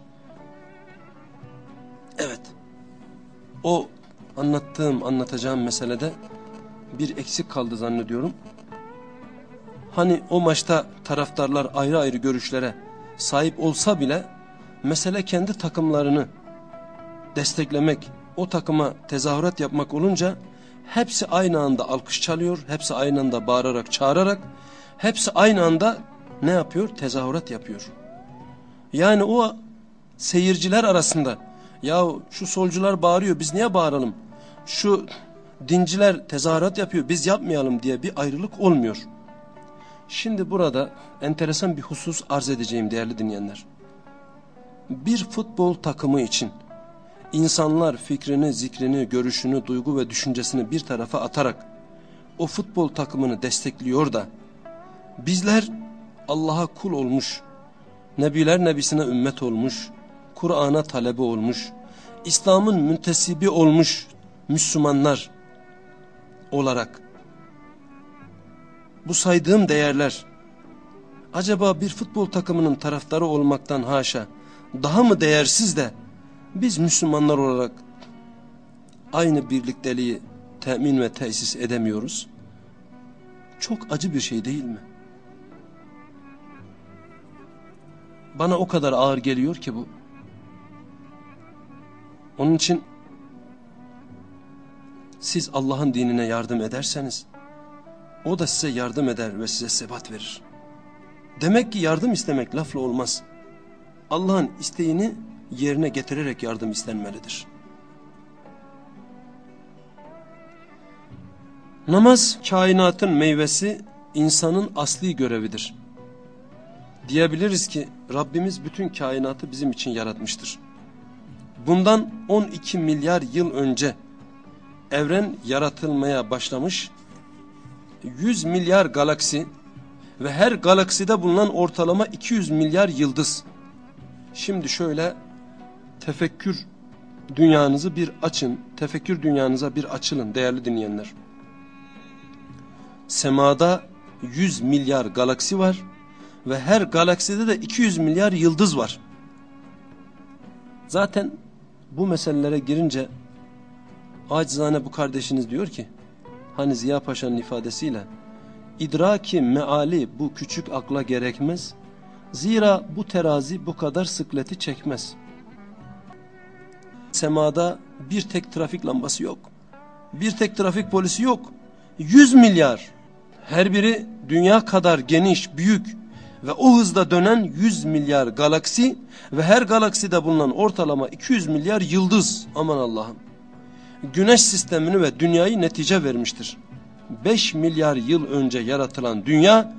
Evet. O anlattığım, anlatacağım meselede bir eksik kaldı zannediyorum. Hani o maçta taraftarlar ayrı ayrı görüşlere sahip olsa bile mesele kendi takımlarını desteklemek, o takıma tezahürat yapmak olunca hepsi aynı anda alkış çalıyor, hepsi aynı anda bağırarak, çağırarak, hepsi aynı anda ne yapıyor? Tezahürat yapıyor. Yani o seyirciler arasında ya şu solcular bağırıyor biz niye bağıralım? Şu dinciler tezahürat yapıyor biz yapmayalım diye bir ayrılık olmuyor. Şimdi burada enteresan bir husus arz edeceğim değerli dinleyenler. Bir futbol takımı için insanlar fikrini, zikrini, görüşünü, duygu ve düşüncesini bir tarafa atarak o futbol takımını destekliyor da bizler Allah'a kul olmuş, Nebiler Nebisine ümmet olmuş, Kur'an'a talebe olmuş, İslam'ın müntesibi olmuş Müslümanlar olarak bu saydığım değerler acaba bir futbol takımının taraftarı olmaktan haşa daha mı değersiz de biz Müslümanlar olarak aynı birlikteliği temin ve tesis edemiyoruz? Çok acı bir şey değil mi? Bana o kadar ağır geliyor ki bu. Onun için siz Allah'ın dinine yardım ederseniz o da size yardım eder ve size sebat verir. Demek ki yardım istemek lafla olmaz. Allah'ın isteğini yerine getirerek yardım istenmelidir. Namaz kainatın meyvesi insanın asli görevidir. Diyebiliriz ki Rabbimiz bütün kainatı bizim için yaratmıştır. Bundan 12 milyar yıl önce evren yaratılmaya başlamış 100 milyar galaksi ve her galakside bulunan ortalama 200 milyar yıldız. Şimdi şöyle tefekkür dünyanızı bir açın, tefekkür dünyanıza bir açılın değerli dinleyenler. Semada 100 milyar galaksi var ve her galakside de 200 milyar yıldız var. Zaten bu meselelere girince acizane bu kardeşiniz diyor ki hani Ziya Paşa'nın ifadesiyle idraki meali bu küçük akla gerekmez zira bu terazi bu kadar sıkleti çekmez. Semada bir tek trafik lambası yok bir tek trafik polisi yok 100 milyar. Her biri dünya kadar geniş büyük ve o hızda dönen 100 milyar galaksi ve her galakside bulunan ortalama 200 milyar yıldız. Aman Allah'ım. Güneş sistemini ve dünyayı netice vermiştir. 5 milyar yıl önce yaratılan dünya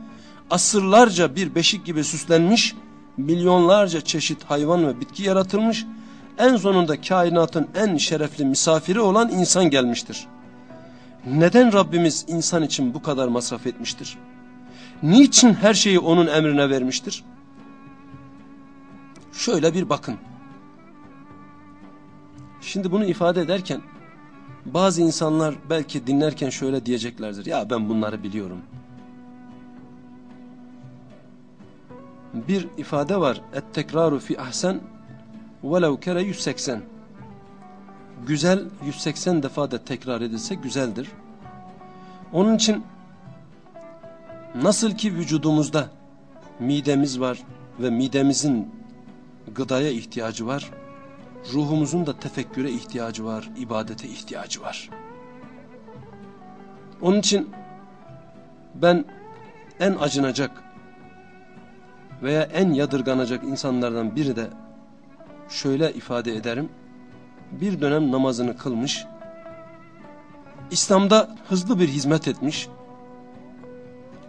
asırlarca bir beşik gibi süslenmiş, milyonlarca çeşit hayvan ve bitki yaratılmış, en sonunda kainatın en şerefli misafiri olan insan gelmiştir. Neden Rabbimiz insan için bu kadar masraf etmiştir? niçin her şeyi onun emrine vermiştir? Şöyle bir bakın. Şimdi bunu ifade ederken Bazı insanlar belki dinlerken şöyle diyeceklerdir. Ya ben bunları biliyorum. Bir ifade var. Et tekraru fi ahsen velev kere 180. Güzel 180 defa da tekrar edilse güzeldir. Onun için nasıl ki vücudumuzda midemiz var ve midemizin gıdaya ihtiyacı var. Ruhumuzun da tefekküre ihtiyacı var, ibadete ihtiyacı var. Onun için ben en acınacak veya en yadırganacak insanlardan biri de şöyle ifade ederim. Bir dönem namazını kılmış, İslam'da hızlı bir hizmet etmiş,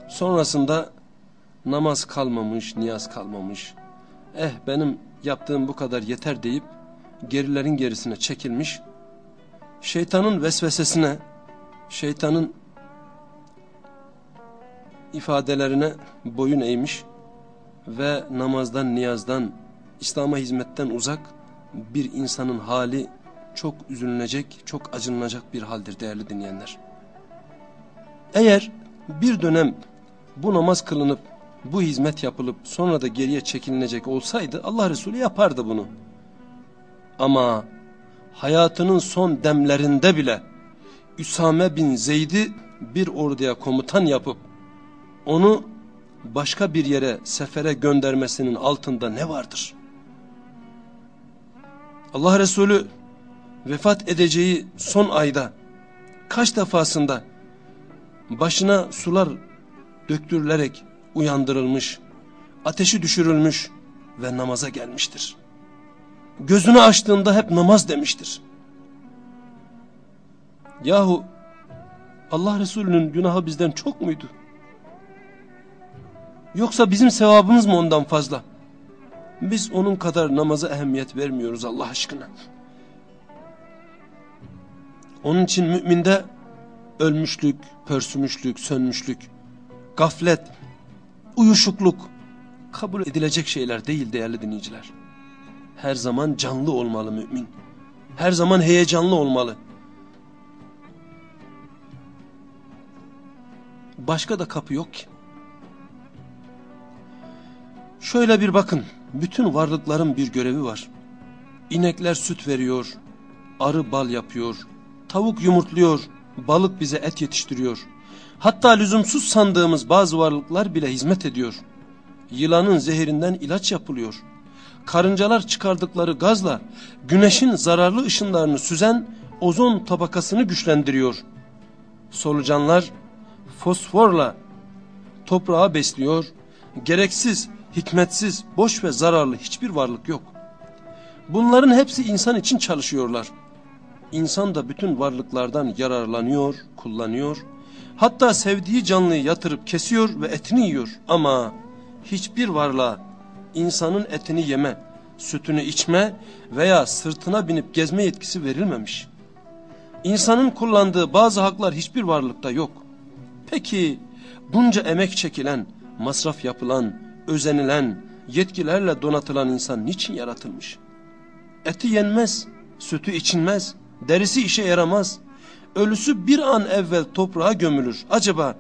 sonrasında namaz kalmamış, niyaz kalmamış, eh benim yaptığım bu kadar yeter deyip gerilerin gerisine çekilmiş, şeytanın vesvesesine, şeytanın ifadelerine boyun eğmiş ve namazdan, niyazdan, İslam'a hizmetten uzak bir insanın hali çok üzülünecek, çok acınılacak bir haldir değerli dinleyenler. Eğer bir dönem bu namaz kılınıp, bu hizmet yapılıp sonra da geriye çekilinecek olsaydı Allah Resulü yapardı bunu. Ama hayatının son demlerinde bile Üsame bin Zeyd'i bir orduya komutan yapıp onu başka bir yere sefere göndermesinin altında ne vardır? Allah Resulü vefat edeceği son ayda kaç defasında başına sular döktürülerek uyandırılmış, ateşi düşürülmüş ve namaza gelmiştir. Gözünü açtığında hep namaz demiştir. Yahu Allah Resulü'nün günahı bizden çok muydu? Yoksa bizim sevabımız mı ondan fazla? Biz onun kadar namaza ehemmiyet vermiyoruz Allah aşkına. Onun için müminde ölmüşlük, pörsümüşlük, sönmüşlük, gaflet, uyuşukluk kabul edilecek şeyler değil değerli dinleyiciler. Her zaman canlı olmalı mümin. Her zaman heyecanlı olmalı. Başka da kapı yok ki. Şöyle bir bakın, bütün varlıkların bir görevi var. İnekler süt veriyor, arı bal yapıyor, tavuk yumurtluyor, balık bize et yetiştiriyor. Hatta lüzumsuz sandığımız bazı varlıklar bile hizmet ediyor. Yılanın zehirinden ilaç yapılıyor. Karıncalar çıkardıkları gazla güneşin zararlı ışınlarını süzen ozon tabakasını güçlendiriyor. Solucanlar fosforla toprağı besliyor. Gereksiz hikmetsiz, boş ve zararlı hiçbir varlık yok. Bunların hepsi insan için çalışıyorlar. İnsan da bütün varlıklardan yararlanıyor, kullanıyor. Hatta sevdiği canlıyı yatırıp kesiyor ve etini yiyor. Ama hiçbir varlığa insanın etini yeme, sütünü içme veya sırtına binip gezme yetkisi verilmemiş. İnsanın kullandığı bazı haklar hiçbir varlıkta yok. Peki bunca emek çekilen, masraf yapılan, özenilen, yetkilerle donatılan insan niçin yaratılmış? Eti yenmez, sütü içilmez, derisi işe yaramaz. Ölüsü bir an evvel toprağa gömülür. Acaba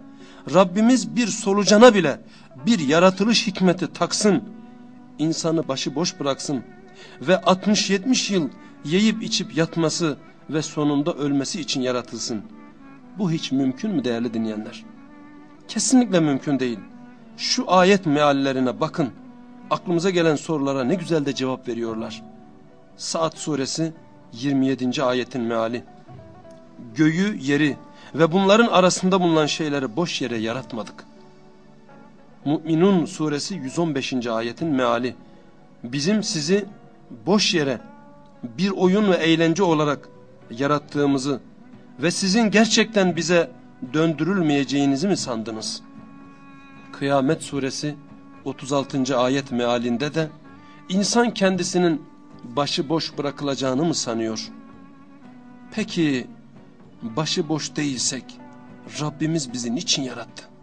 Rabbimiz bir solucana bile bir yaratılış hikmeti taksın, insanı başıboş bıraksın ve 60-70 yıl yiyip içip yatması ve sonunda ölmesi için yaratılsın. Bu hiç mümkün mü değerli dinleyenler? Kesinlikle mümkün değil şu ayet meallerine bakın. Aklımıza gelen sorulara ne güzel de cevap veriyorlar. Saat suresi 27. ayetin meali. Göğü, yeri ve bunların arasında bulunan şeyleri boş yere yaratmadık. Mü'minun suresi 115. ayetin meali. Bizim sizi boş yere bir oyun ve eğlence olarak yarattığımızı ve sizin gerçekten bize döndürülmeyeceğinizi mi sandınız? Kıyamet suresi 36. ayet mealinde de insan kendisinin başı boş bırakılacağını mı sanıyor? Peki başı boş değilsek Rabbimiz bizi niçin yarattı?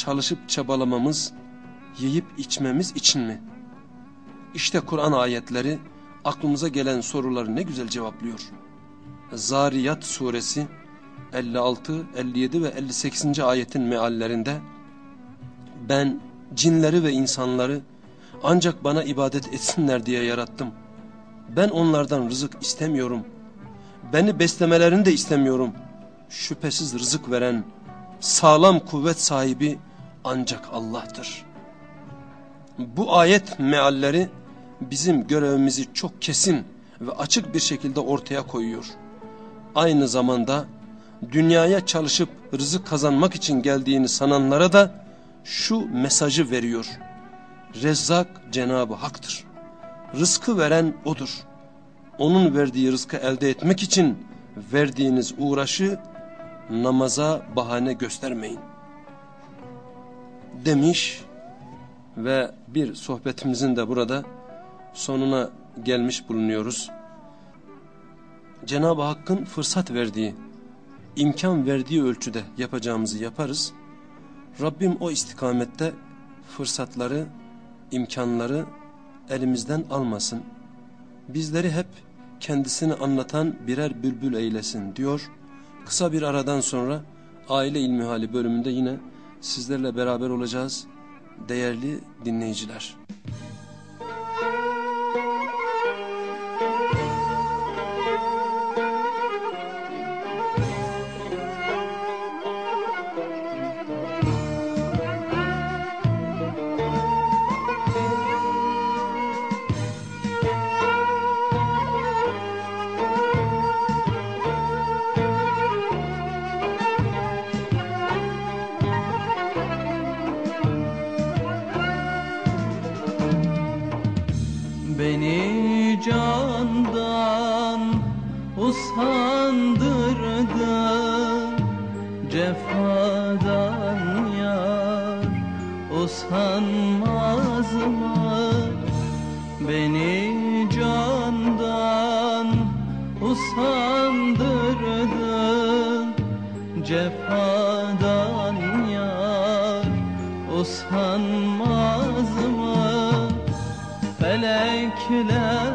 Çalışıp çabalamamız, yiyip içmemiz için mi? İşte Kur'an ayetleri aklımıza gelen soruları ne güzel cevaplıyor. Zariyat suresi 56, 57 ve 58. ayetin meallerinde ben cinleri ve insanları ancak bana ibadet etsinler diye yarattım. Ben onlardan rızık istemiyorum. Beni beslemelerini de istemiyorum. Şüphesiz rızık veren, sağlam kuvvet sahibi ancak Allah'tır. Bu ayet mealleri bizim görevimizi çok kesin ve açık bir şekilde ortaya koyuyor. Aynı zamanda dünyaya çalışıp rızık kazanmak için geldiğini sananlara da şu mesajı veriyor. Rezzak Cenab-ı Hak'tır. Rızkı veren O'dur. Onun verdiği rızkı elde etmek için verdiğiniz uğraşı namaza bahane göstermeyin. Demiş ve bir sohbetimizin de burada sonuna gelmiş bulunuyoruz. Cenab-ı Hakk'ın fırsat verdiği, imkan verdiği ölçüde yapacağımızı yaparız. Rabbim o istikamette fırsatları, imkanları elimizden almasın. Bizleri hep kendisini anlatan birer bülbül eylesin diyor. Kısa bir aradan sonra aile ilmihali bölümünde yine sizlerle beraber olacağız değerli dinleyiciler. love.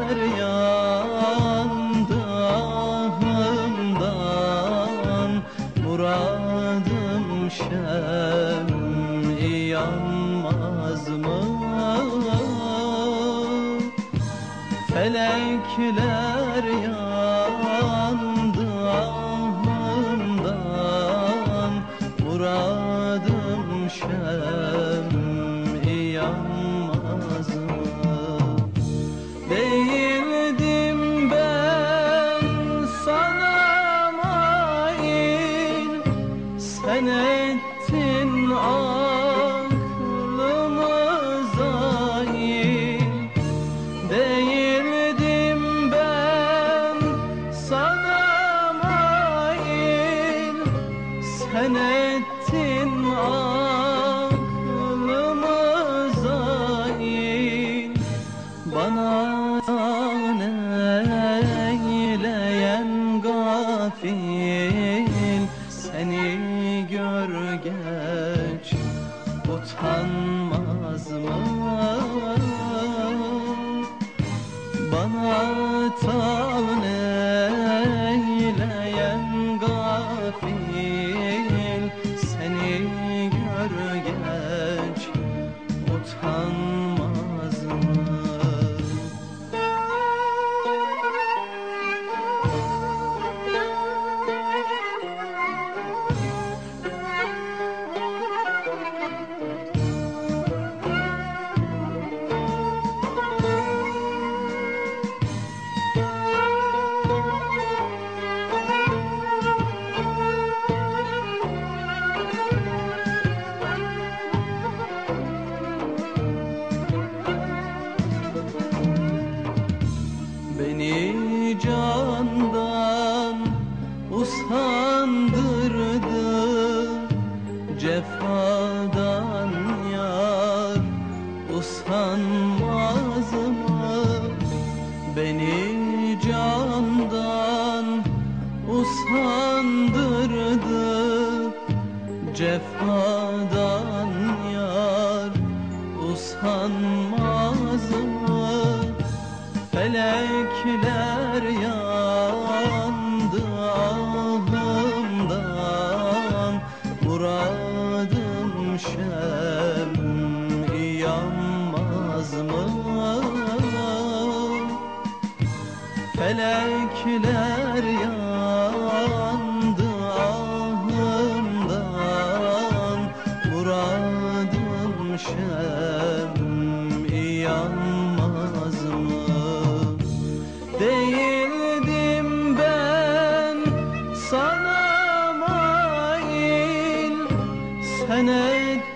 Sen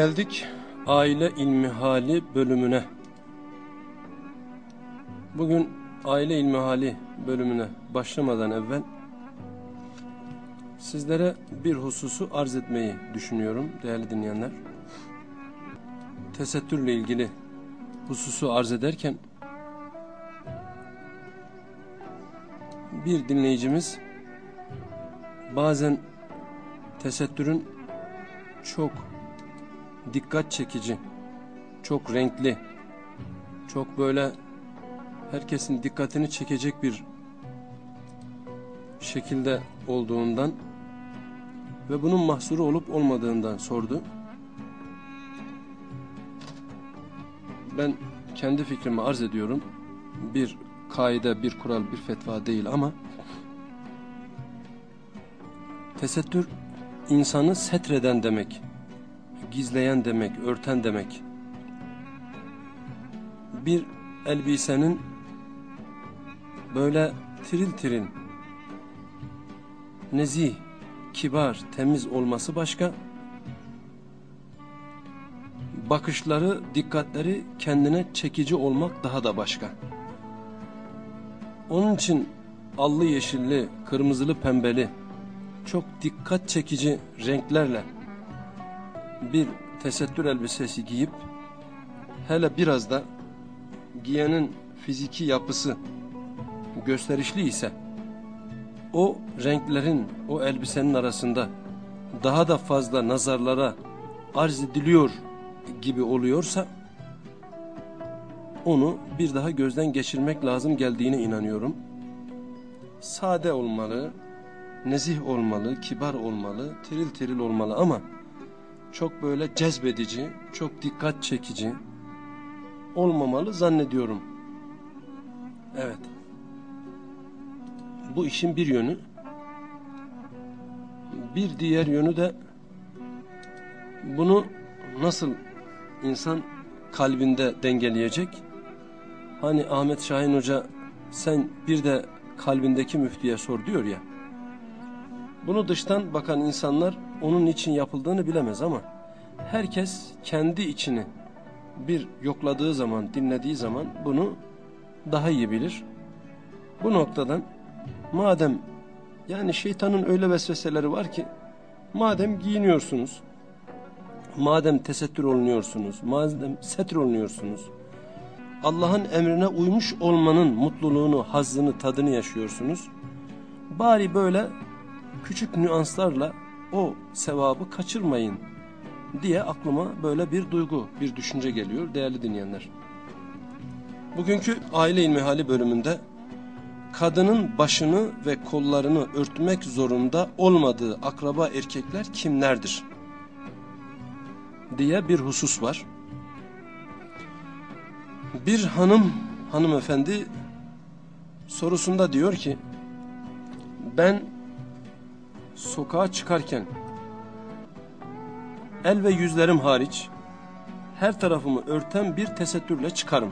Geldik aile ilmi hali bölümüne. Bugün aile ilmi hali bölümüne başlamadan evvel sizlere bir hususu arz etmeyi düşünüyorum değerli dinleyenler. Tesettürle ilgili hususu arz ederken bir dinleyicimiz bazen tesettürün çok dikkat çekici, çok renkli, çok böyle herkesin dikkatini çekecek bir şekilde olduğundan ve bunun mahsuru olup olmadığından sordu. Ben kendi fikrimi arz ediyorum. Bir kaide, bir kural, bir fetva değil ama tesettür insanı setreden demek, gizleyen demek, örten demek. Bir elbisenin böyle tiril tiril, nezih, kibar, temiz olması başka. Bakışları, dikkatleri kendine çekici olmak daha da başka. Onun için allı yeşilli, kırmızılı pembeli, çok dikkat çekici renklerle bir tesettür elbisesi giyip hele biraz da giyenin fiziki yapısı gösterişli ise o renklerin o elbisenin arasında daha da fazla nazarlara arz ediliyor gibi oluyorsa onu bir daha gözden geçirmek lazım geldiğine inanıyorum. Sade olmalı, nezih olmalı, kibar olmalı, tiril tiril olmalı ama çok böyle cezbedici, çok dikkat çekici olmamalı zannediyorum. Evet. Bu işin bir yönü. Bir diğer yönü de bunu nasıl insan kalbinde dengeleyecek? Hani Ahmet Şahin Hoca sen bir de kalbindeki müftüye sor diyor ya. Bunu dıştan bakan insanlar onun için yapıldığını bilemez ama herkes kendi içini bir yokladığı zaman, dinlediği zaman bunu daha iyi bilir. Bu noktadan madem yani şeytanın öyle vesveseleri var ki madem giyiniyorsunuz, madem tesettür olunuyorsunuz, madem setr olunuyorsunuz, Allah'ın emrine uymuş olmanın mutluluğunu, hazzını, tadını yaşıyorsunuz. Bari böyle küçük nüanslarla o sevabı kaçırmayın diye aklıma böyle bir duygu, bir düşünce geliyor değerli dinleyenler. Bugünkü aile ilmihali bölümünde kadının başını ve kollarını örtmek zorunda olmadığı akraba erkekler kimlerdir? diye bir husus var. Bir hanım, hanımefendi sorusunda diyor ki, ben sokağa çıkarken el ve yüzlerim hariç her tarafımı örten bir tesettürle çıkarım.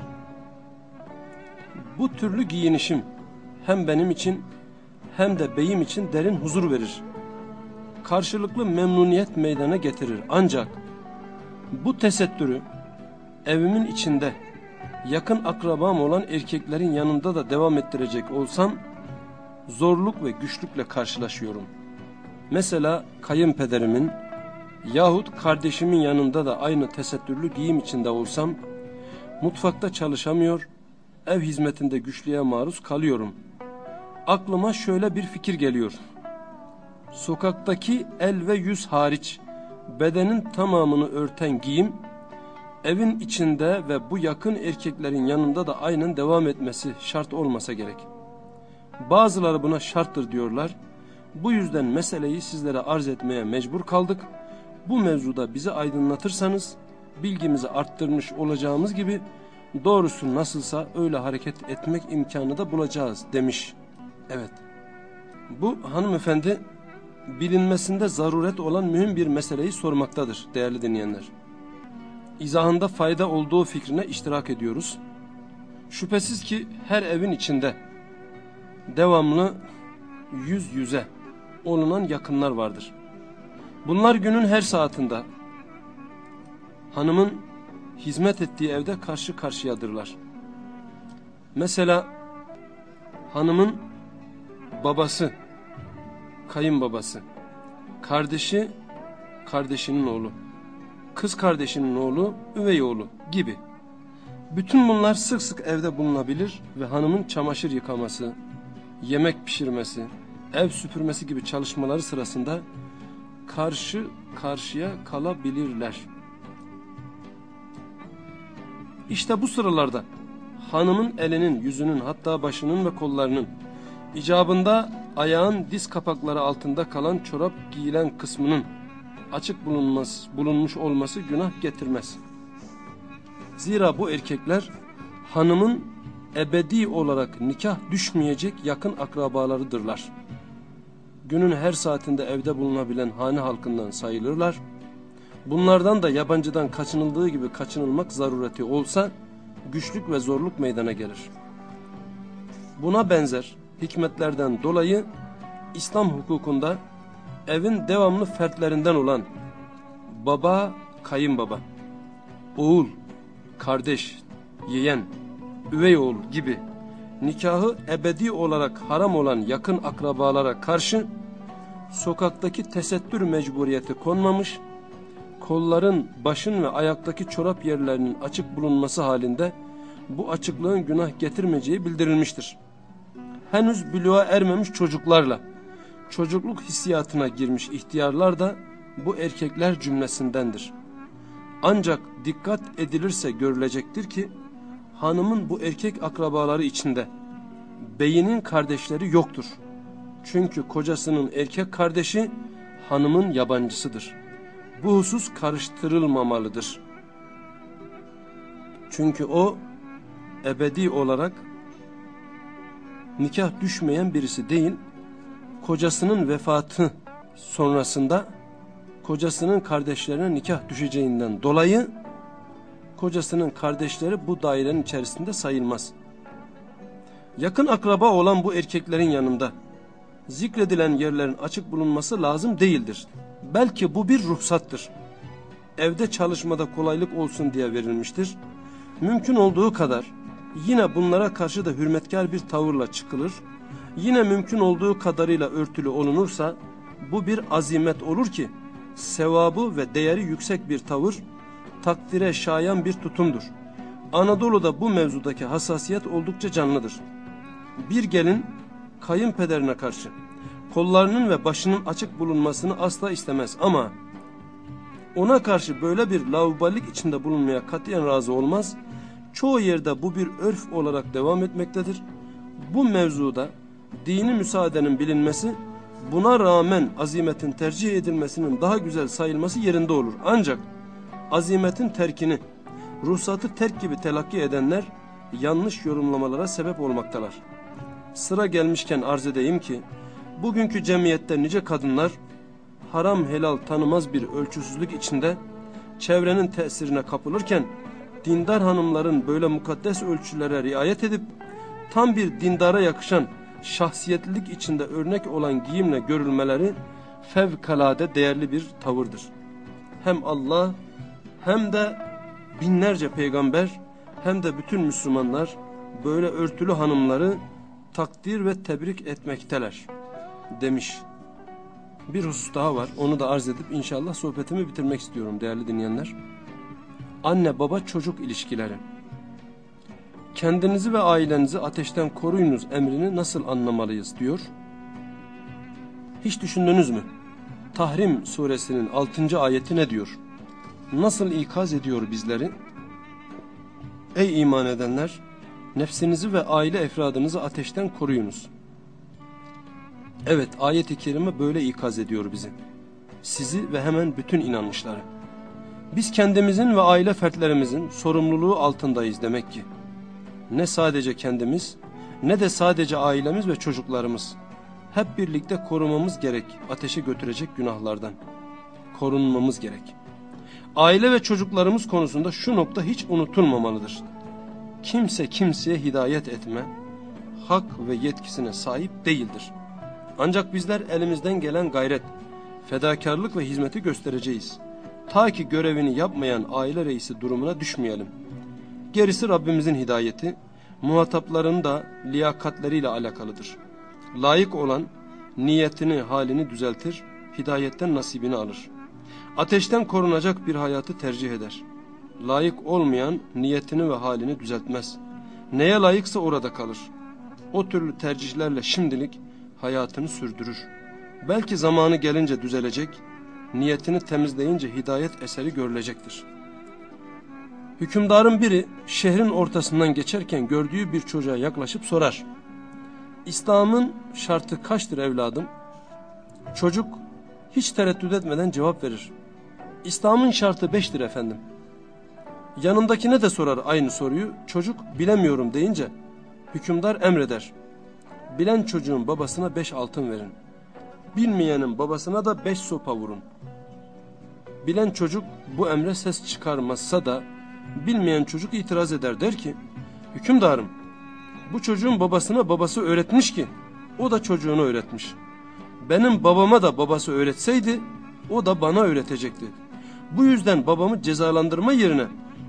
Bu türlü giyinişim hem benim için hem de beyim için derin huzur verir. Karşılıklı memnuniyet meydana getirir. Ancak bu tesettürü evimin içinde yakın akrabam olan erkeklerin yanında da devam ettirecek olsam zorluk ve güçlükle karşılaşıyorum. Mesela kayınpederimin yahut kardeşimin yanında da aynı tesettürlü giyim içinde olsam mutfakta çalışamıyor, ev hizmetinde güçlüğe maruz kalıyorum. Aklıma şöyle bir fikir geliyor. Sokaktaki el ve yüz hariç bedenin tamamını örten giyim evin içinde ve bu yakın erkeklerin yanında da aynen devam etmesi şart olmasa gerek. Bazıları buna şarttır diyorlar. Bu yüzden meseleyi sizlere arz etmeye mecbur kaldık. Bu mevzuda bizi aydınlatırsanız bilgimizi arttırmış olacağımız gibi doğrusu nasılsa öyle hareket etmek imkanı da bulacağız demiş. Evet. Bu hanımefendi bilinmesinde zaruret olan mühim bir meseleyi sormaktadır değerli dinleyenler. İzahında fayda olduğu fikrine iştirak ediyoruz. Şüphesiz ki her evin içinde devamlı yüz yüze olunan yakınlar vardır. Bunlar günün her saatinde hanımın hizmet ettiği evde karşı karşıyadırlar. Mesela hanımın babası, kayınbabası, kardeşi, kardeşinin oğlu, kız kardeşinin oğlu, üvey oğlu gibi. Bütün bunlar sık sık evde bulunabilir ve hanımın çamaşır yıkaması, yemek pişirmesi, ev süpürmesi gibi çalışmaları sırasında karşı karşıya kalabilirler. İşte bu sıralarda hanımın elinin, yüzünün hatta başının ve kollarının icabında ayağın diz kapakları altında kalan çorap giyilen kısmının açık bulunmaz, bulunmuş olması günah getirmez. Zira bu erkekler hanımın ebedi olarak nikah düşmeyecek yakın akrabalarıdırlar. Günün her saatinde evde bulunabilen hane halkından sayılırlar. Bunlardan da yabancıdan kaçınıldığı gibi kaçınılmak zarureti olsa güçlük ve zorluk meydana gelir. Buna benzer hikmetlerden dolayı İslam hukukunda evin devamlı fertlerinden olan baba, kayınbaba, oğul, kardeş, yeğen, üvey oğul gibi nikahı ebedi olarak haram olan yakın akrabalara karşı sokaktaki tesettür mecburiyeti konmamış, kolların, başın ve ayaktaki çorap yerlerinin açık bulunması halinde bu açıklığın günah getirmeyeceği bildirilmiştir. Henüz büluğa ermemiş çocuklarla, çocukluk hissiyatına girmiş ihtiyarlar da bu erkekler cümlesindendir. Ancak dikkat edilirse görülecektir ki, hanımın bu erkek akrabaları içinde beyinin kardeşleri yoktur. Çünkü kocasının erkek kardeşi hanımın yabancısıdır. Bu husus karıştırılmamalıdır. Çünkü o ebedi olarak nikah düşmeyen birisi değil, kocasının vefatı sonrasında kocasının kardeşlerine nikah düşeceğinden dolayı kocasının kardeşleri bu dairenin içerisinde sayılmaz. Yakın akraba olan bu erkeklerin yanında zikredilen yerlerin açık bulunması lazım değildir. Belki bu bir ruhsattır. Evde çalışmada kolaylık olsun diye verilmiştir. Mümkün olduğu kadar yine bunlara karşı da hürmetkar bir tavırla çıkılır. Yine mümkün olduğu kadarıyla örtülü olunursa bu bir azimet olur ki sevabı ve değeri yüksek bir tavır takdire şayan bir tutumdur. Anadolu'da bu mevzudaki hassasiyet oldukça canlıdır. Bir gelin kayınpederine karşı kollarının ve başının açık bulunmasını asla istemez ama ona karşı böyle bir laubalik içinde bulunmaya katiyen razı olmaz. Çoğu yerde bu bir örf olarak devam etmektedir. bu mevzuda dini müsaadenin bilinmesi buna rağmen azimetin tercih edilmesinin daha güzel sayılması yerinde olur. Ancak azimetin terkini ruhsatı terk gibi telakki edenler yanlış yorumlamalara sebep olmaktalar. Sıra gelmişken arz edeyim ki bugünkü cemiyette nice kadınlar haram helal tanımaz bir ölçüsüzlük içinde çevrenin tesirine kapılırken dindar hanımların böyle mukaddes ölçülere riayet edip tam bir dindara yakışan şahsiyetlilik içinde örnek olan giyimle görülmeleri fevkalade değerli bir tavırdır. Hem Allah hem de binlerce peygamber hem de bütün Müslümanlar böyle örtülü hanımları takdir ve tebrik etmekteler demiş. Bir husus daha var onu da arz edip inşallah sohbetimi bitirmek istiyorum değerli dinleyenler. Anne baba çocuk ilişkileri. Kendinizi ve ailenizi ateşten koruyunuz emrini nasıl anlamalıyız diyor. Hiç düşündünüz mü? Tahrim suresinin 6. ayeti ne diyor? Nasıl ikaz ediyor bizleri? Ey iman edenler! Nefsinizi ve aile efradınızı ateşten koruyunuz. Evet ayet-i kerime böyle ikaz ediyor bizi. Sizi ve hemen bütün inanmışları. Biz kendimizin ve aile fertlerimizin sorumluluğu altındayız demek ki. Ne sadece kendimiz ne de sadece ailemiz ve çocuklarımız. Hep birlikte korumamız gerek ateşe götürecek günahlardan. Korunmamız gerek. Aile ve çocuklarımız konusunda şu nokta hiç unutulmamalıdır. Kimse kimseye hidayet etme, hak ve yetkisine sahip değildir. Ancak bizler elimizden gelen gayret, fedakarlık ve hizmeti göstereceğiz. Ta ki görevini yapmayan aile reisi durumuna düşmeyelim. Gerisi Rabbimizin hidayeti, muhatapların da liyakatleriyle alakalıdır. Layık olan niyetini, halini düzeltir, hidayetten nasibini alır. Ateşten korunacak bir hayatı tercih eder. Layık olmayan niyetini ve halini düzeltmez. Neye layıksa orada kalır. O türlü tercihlerle şimdilik hayatını sürdürür. Belki zamanı gelince düzelecek, niyetini temizleyince hidayet eseri görülecektir. Hükümdarın biri şehrin ortasından geçerken gördüğü bir çocuğa yaklaşıp sorar. İslam'ın şartı kaçtır evladım? Çocuk hiç tereddüt etmeden cevap verir. İslam'ın şartı beştir efendim. Yanındakine de sorar aynı soruyu. Çocuk bilemiyorum deyince hükümdar emreder. Bilen çocuğun babasına beş altın verin. Bilmeyenin babasına da beş sopa vurun. Bilen çocuk bu emre ses çıkarmazsa da bilmeyen çocuk itiraz eder der ki hükümdarım bu çocuğun babasına babası öğretmiş ki o da çocuğunu öğretmiş. Benim babama da babası öğretseydi o da bana öğretecekti. Bu yüzden babamı cezalandırma yerine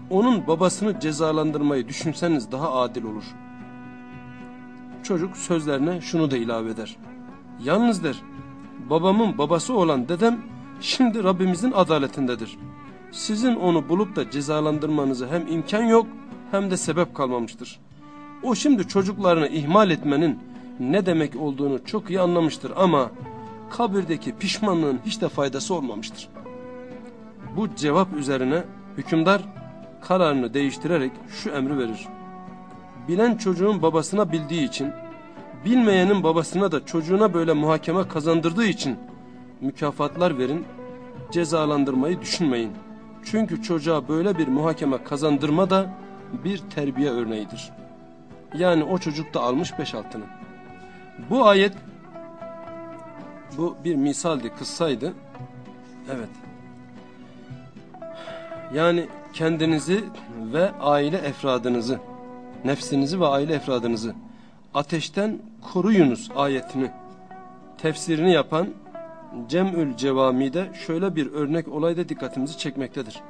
onun babasını cezalandırmayı düşünseniz daha adil olur. Çocuk sözlerine şunu da ilave eder. Yalnız der, babamın babası olan dedem şimdi Rabbimizin adaletindedir. Sizin onu bulup da cezalandırmanızı hem imkan yok hem de sebep kalmamıştır. O şimdi çocuklarını ihmal etmenin ne demek olduğunu çok iyi anlamıştır ama kabirdeki pişmanlığın hiç de faydası olmamıştır. Bu cevap üzerine hükümdar kararını değiştirerek şu emri verir. Bilen çocuğun babasına bildiği için, bilmeyenin babasına da çocuğuna böyle muhakeme kazandırdığı için mükafatlar verin, cezalandırmayı düşünmeyin. Çünkü çocuğa böyle bir muhakeme kazandırma da bir terbiye örneğidir. Yani o çocuk da almış beş altını. Bu ayet, bu bir misaldi, kıssaydı. Evet. Yani kendinizi ve aile efradınızı, nefsinizi ve aile efradınızı ateşten koruyunuz ayetini tefsirini yapan Cem'ül Cevami'de şöyle bir örnek olayda dikkatimizi çekmektedir.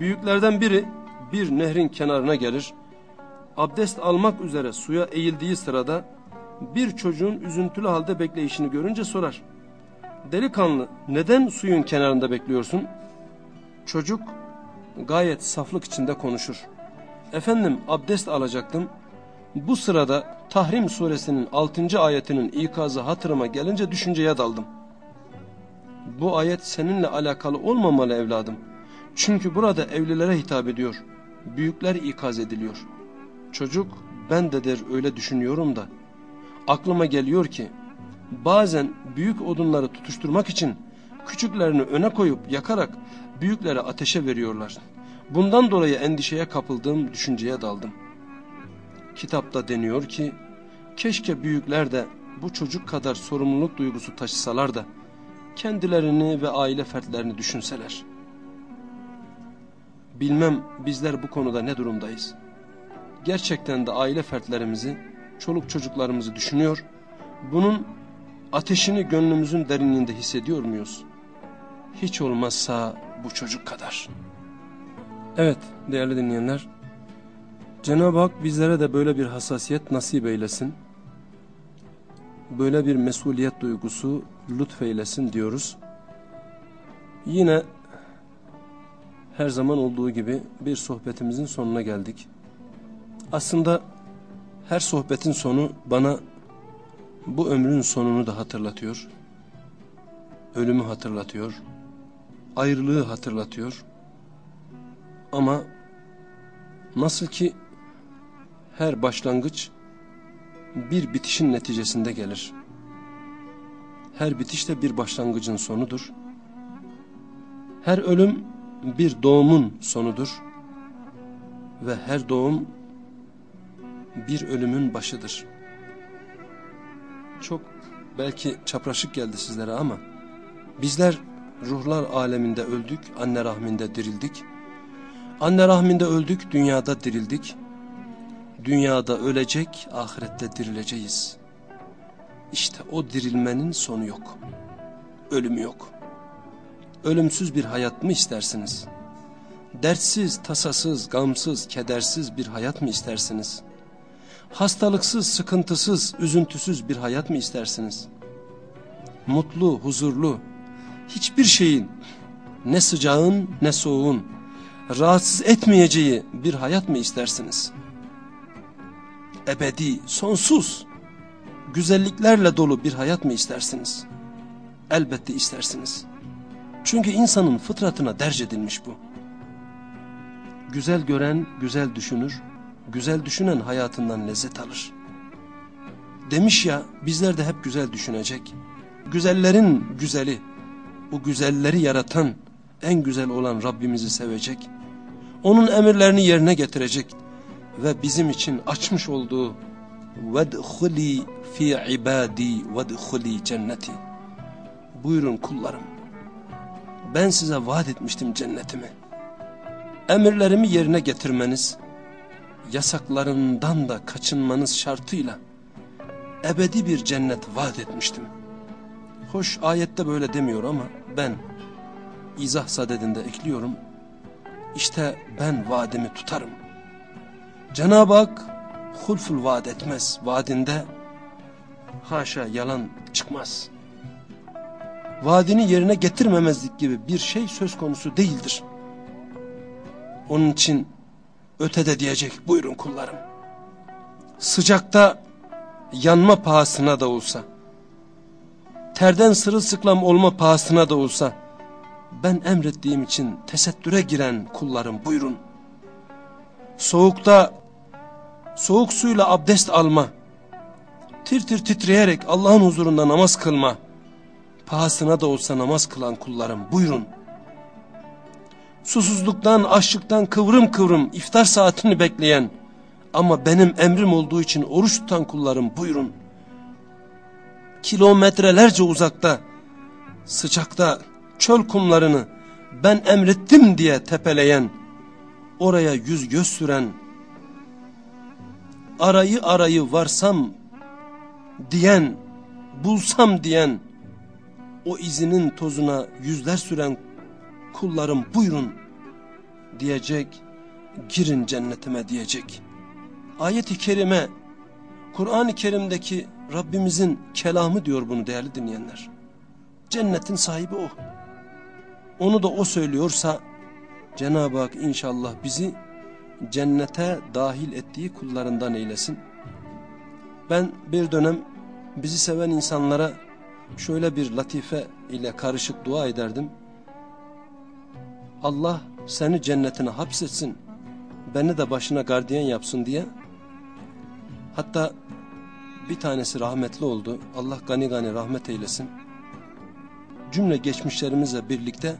Büyüklerden biri bir nehrin kenarına gelir, abdest almak üzere suya eğildiği sırada bir çocuğun üzüntülü halde bekleyişini görünce sorar. Delikanlı neden suyun kenarında bekliyorsun? Çocuk gayet saflık içinde konuşur. Efendim abdest alacaktım. Bu sırada Tahrim suresinin 6. ayetinin ikazı hatırıma gelince düşünceye daldım. Bu ayet seninle alakalı olmamalı evladım. Çünkü burada evlilere hitap ediyor. Büyükler ikaz ediliyor. Çocuk ben de der öyle düşünüyorum da aklıma geliyor ki bazen büyük odunları tutuşturmak için küçüklerini öne koyup yakarak büyükleri ateşe veriyorlar. Bundan dolayı endişeye kapıldığım düşünceye daldım. Kitapta deniyor ki keşke büyükler de bu çocuk kadar sorumluluk duygusu taşısalar da kendilerini ve aile fertlerini düşünseler. Bilmem bizler bu konuda ne durumdayız. Gerçekten de aile fertlerimizi, çoluk çocuklarımızı düşünüyor, bunun ateşini gönlümüzün derinliğinde hissediyor muyuz? Hiç olmazsa bu çocuk kadar. Evet değerli dinleyenler, Cenab-ı Hak bizlere de böyle bir hassasiyet nasip eylesin. Böyle bir mesuliyet duygusu lütfeylesin diyoruz. Yine her zaman olduğu gibi bir sohbetimizin sonuna geldik. Aslında her sohbetin sonu bana bu ömrün sonunu da hatırlatıyor. Ölümü hatırlatıyor. Ayrılığı hatırlatıyor. Ama nasıl ki her başlangıç bir bitişin neticesinde gelir. Her bitiş de bir başlangıcın sonudur. Her ölüm bir doğumun sonudur. Ve her doğum bir ölümün başıdır. Çok belki çapraşık geldi sizlere ama bizler ruhlar aleminde öldük, anne rahminde dirildik. Anne rahminde öldük, dünyada dirildik. Dünyada ölecek, ahirette dirileceğiz. İşte o dirilmenin sonu yok. Ölümü yok. Ölümsüz bir hayat mı istersiniz? Dertsiz, tasasız, gamsız, kedersiz bir hayat mı istersiniz? Hastalıksız, sıkıntısız, üzüntüsüz bir hayat mı istersiniz? Mutlu, huzurlu, hiçbir şeyin, ne sıcağın ne soğuğun, rahatsız etmeyeceği bir hayat mı istersiniz? Ebedi, sonsuz, güzelliklerle dolu bir hayat mı istersiniz? Elbette istersiniz. Çünkü insanın fıtratına derc edilmiş bu. Güzel gören güzel düşünür, güzel düşünen hayatından lezzet alır. Demiş ya bizler de hep güzel düşünecek. Güzellerin güzeli, bu güzelleri yaratan, en güzel olan Rabbimizi sevecek. Onun emirlerini yerine getirecek ve bizim için açmış olduğu وَدْخُلِي fi ibadi وَدْخُلِي cenneti. Buyurun kullarım. Ben size vaat etmiştim cennetimi. Emirlerimi yerine getirmeniz, yasaklarından da kaçınmanız şartıyla ebedi bir cennet vaat etmiştim. Hoş ayette böyle demiyor ama ben izah sadedinde ekliyorum. İşte ben vaadimi tutarım. Cenab-ı Hak hulful vaat etmez. Vaadinde haşa yalan çıkmaz. Vaadini yerine getirmemezlik gibi bir şey söz konusu değildir. Onun için ötede diyecek buyurun kullarım. Sıcakta yanma pahasına da olsa, terden sırılsıklam olma pahasına da olsa, ben emrettiğim için tesettüre giren kullarım buyurun. Soğukta soğuk suyla abdest alma, tir tir titreyerek Allah'ın huzurunda namaz kılma, pahasına da olsa namaz kılan kullarım buyurun. Susuzluktan, açlıktan kıvrım kıvrım iftar saatini bekleyen ama benim emrim olduğu için oruç tutan kullarım buyurun. Kilometrelerce uzakta, sıcakta çöl kumlarını ben emrettim diye tepeleyen, oraya yüz göz süren, arayı arayı varsam diyen, bulsam diyen, o izinin tozuna yüzler süren kullarım buyurun diyecek, girin cennetime diyecek. Ayet-i kerime, Kur'an-ı Kerim'deki Rabbimizin kelamı diyor bunu değerli dinleyenler. Cennetin sahibi o. Onu da o söylüyorsa Cenab-ı Hak inşallah bizi cennete dahil ettiği kullarından eylesin. Ben bir dönem bizi seven insanlara şöyle bir latife ile karışık dua ederdim. Allah seni cennetine hapsetsin, beni de başına gardiyan yapsın diye Hatta bir tanesi rahmetli oldu. Allah gani gani rahmet eylesin. Cümle geçmişlerimizle birlikte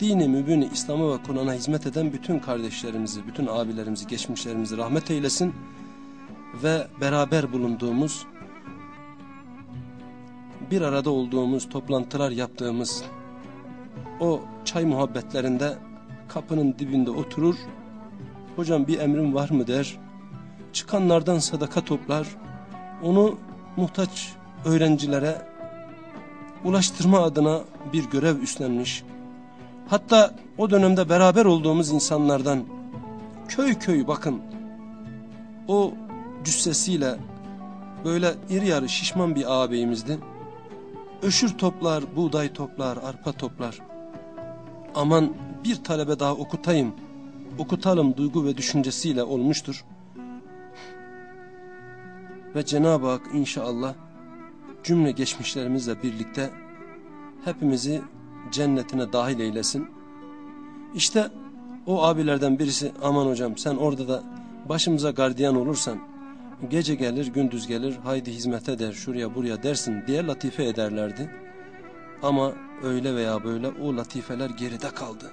dini mübini İslam'a ve Kur'an'a hizmet eden bütün kardeşlerimizi, bütün abilerimizi, geçmişlerimizi rahmet eylesin. Ve beraber bulunduğumuz, bir arada olduğumuz, toplantılar yaptığımız o çay muhabbetlerinde kapının dibinde oturur. Hocam bir emrim var mı der. Çıkanlardan sadaka toplar. Onu muhtaç öğrencilere ulaştırma adına bir görev üstlenmiş. Hatta o dönemde beraber olduğumuz insanlardan köy köy bakın o cüssesiyle böyle iri yarı şişman bir ağabeyimizdi. Öşür toplar, buğday toplar, arpa toplar. Aman bir talebe daha okutayım, okutalım duygu ve düşüncesiyle olmuştur. Ve Cenab-ı Hak inşallah cümle geçmişlerimizle birlikte hepimizi cennetine dahil eylesin. İşte o abilerden birisi aman hocam sen orada da başımıza gardiyan olursan gece gelir gündüz gelir haydi hizmete der şuraya buraya dersin diye latife ederlerdi. Ama öyle veya böyle o latifeler geride kaldı.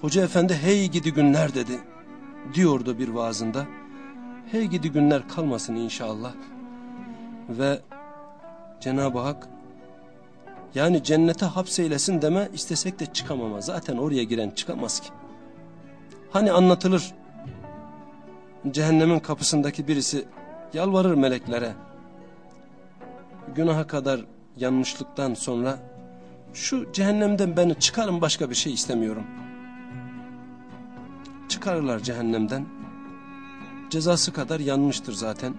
Hoca efendi hey gidi günler dedi diyordu bir vaazında. Hey gidi günler kalmasın inşallah. Ve Cenab-ı Hak yani cennete hapseylesin deme istesek de çıkamama. Zaten oraya giren çıkamaz ki. Hani anlatılır cehennemin kapısındaki birisi yalvarır meleklere. Günaha kadar yanmışlıktan sonra şu cehennemden beni çıkarın başka bir şey istemiyorum. Çıkarırlar cehennemden. Cezası kadar yanmıştır zaten.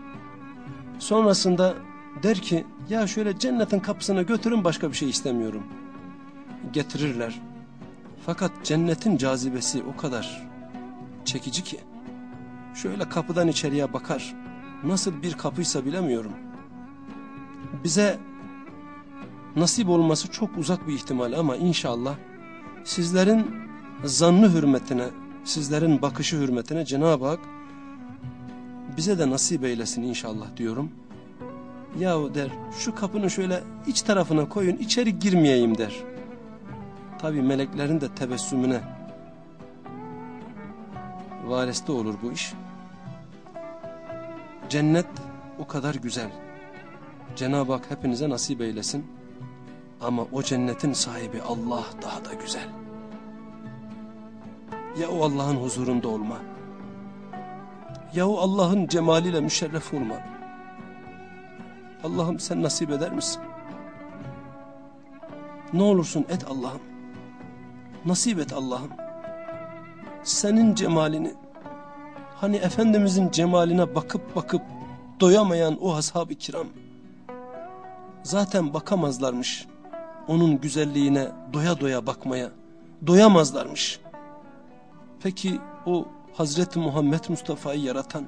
Sonrasında der ki ya şöyle cennetin kapısına götürün başka bir şey istemiyorum. Getirirler. Fakat cennetin cazibesi o kadar çekici ki. Şöyle kapıdan içeriye bakar. Nasıl bir kapıysa bilemiyorum. Bize nasip olması çok uzak bir ihtimal ama inşallah sizlerin zannı hürmetine, sizlerin bakışı hürmetine Cenab-ı Hak bize de nasip eylesin inşallah diyorum. Yahu der şu kapının şöyle iç tarafına koyun içeri girmeyeyim der. Tabi meleklerin de tebessümüne vareste olur bu iş. Cennet o kadar güzel. Cenab-ı Hak hepinize nasip eylesin. Ama o cennetin sahibi Allah daha da güzel. Ya o Allah'ın huzurunda olma. Ya o Allah'ın cemaliyle müşerref olma. Allah'ım sen nasip eder misin? Ne olursun et Allah'ım. Nasip et Allah'ım. Senin cemalini, hani Efendimizin cemaline bakıp bakıp doyamayan o ashab-ı kiram, zaten bakamazlarmış onun güzelliğine doya doya bakmaya, doyamazlarmış. Peki o Hazreti Muhammed Mustafa'yı yaratan,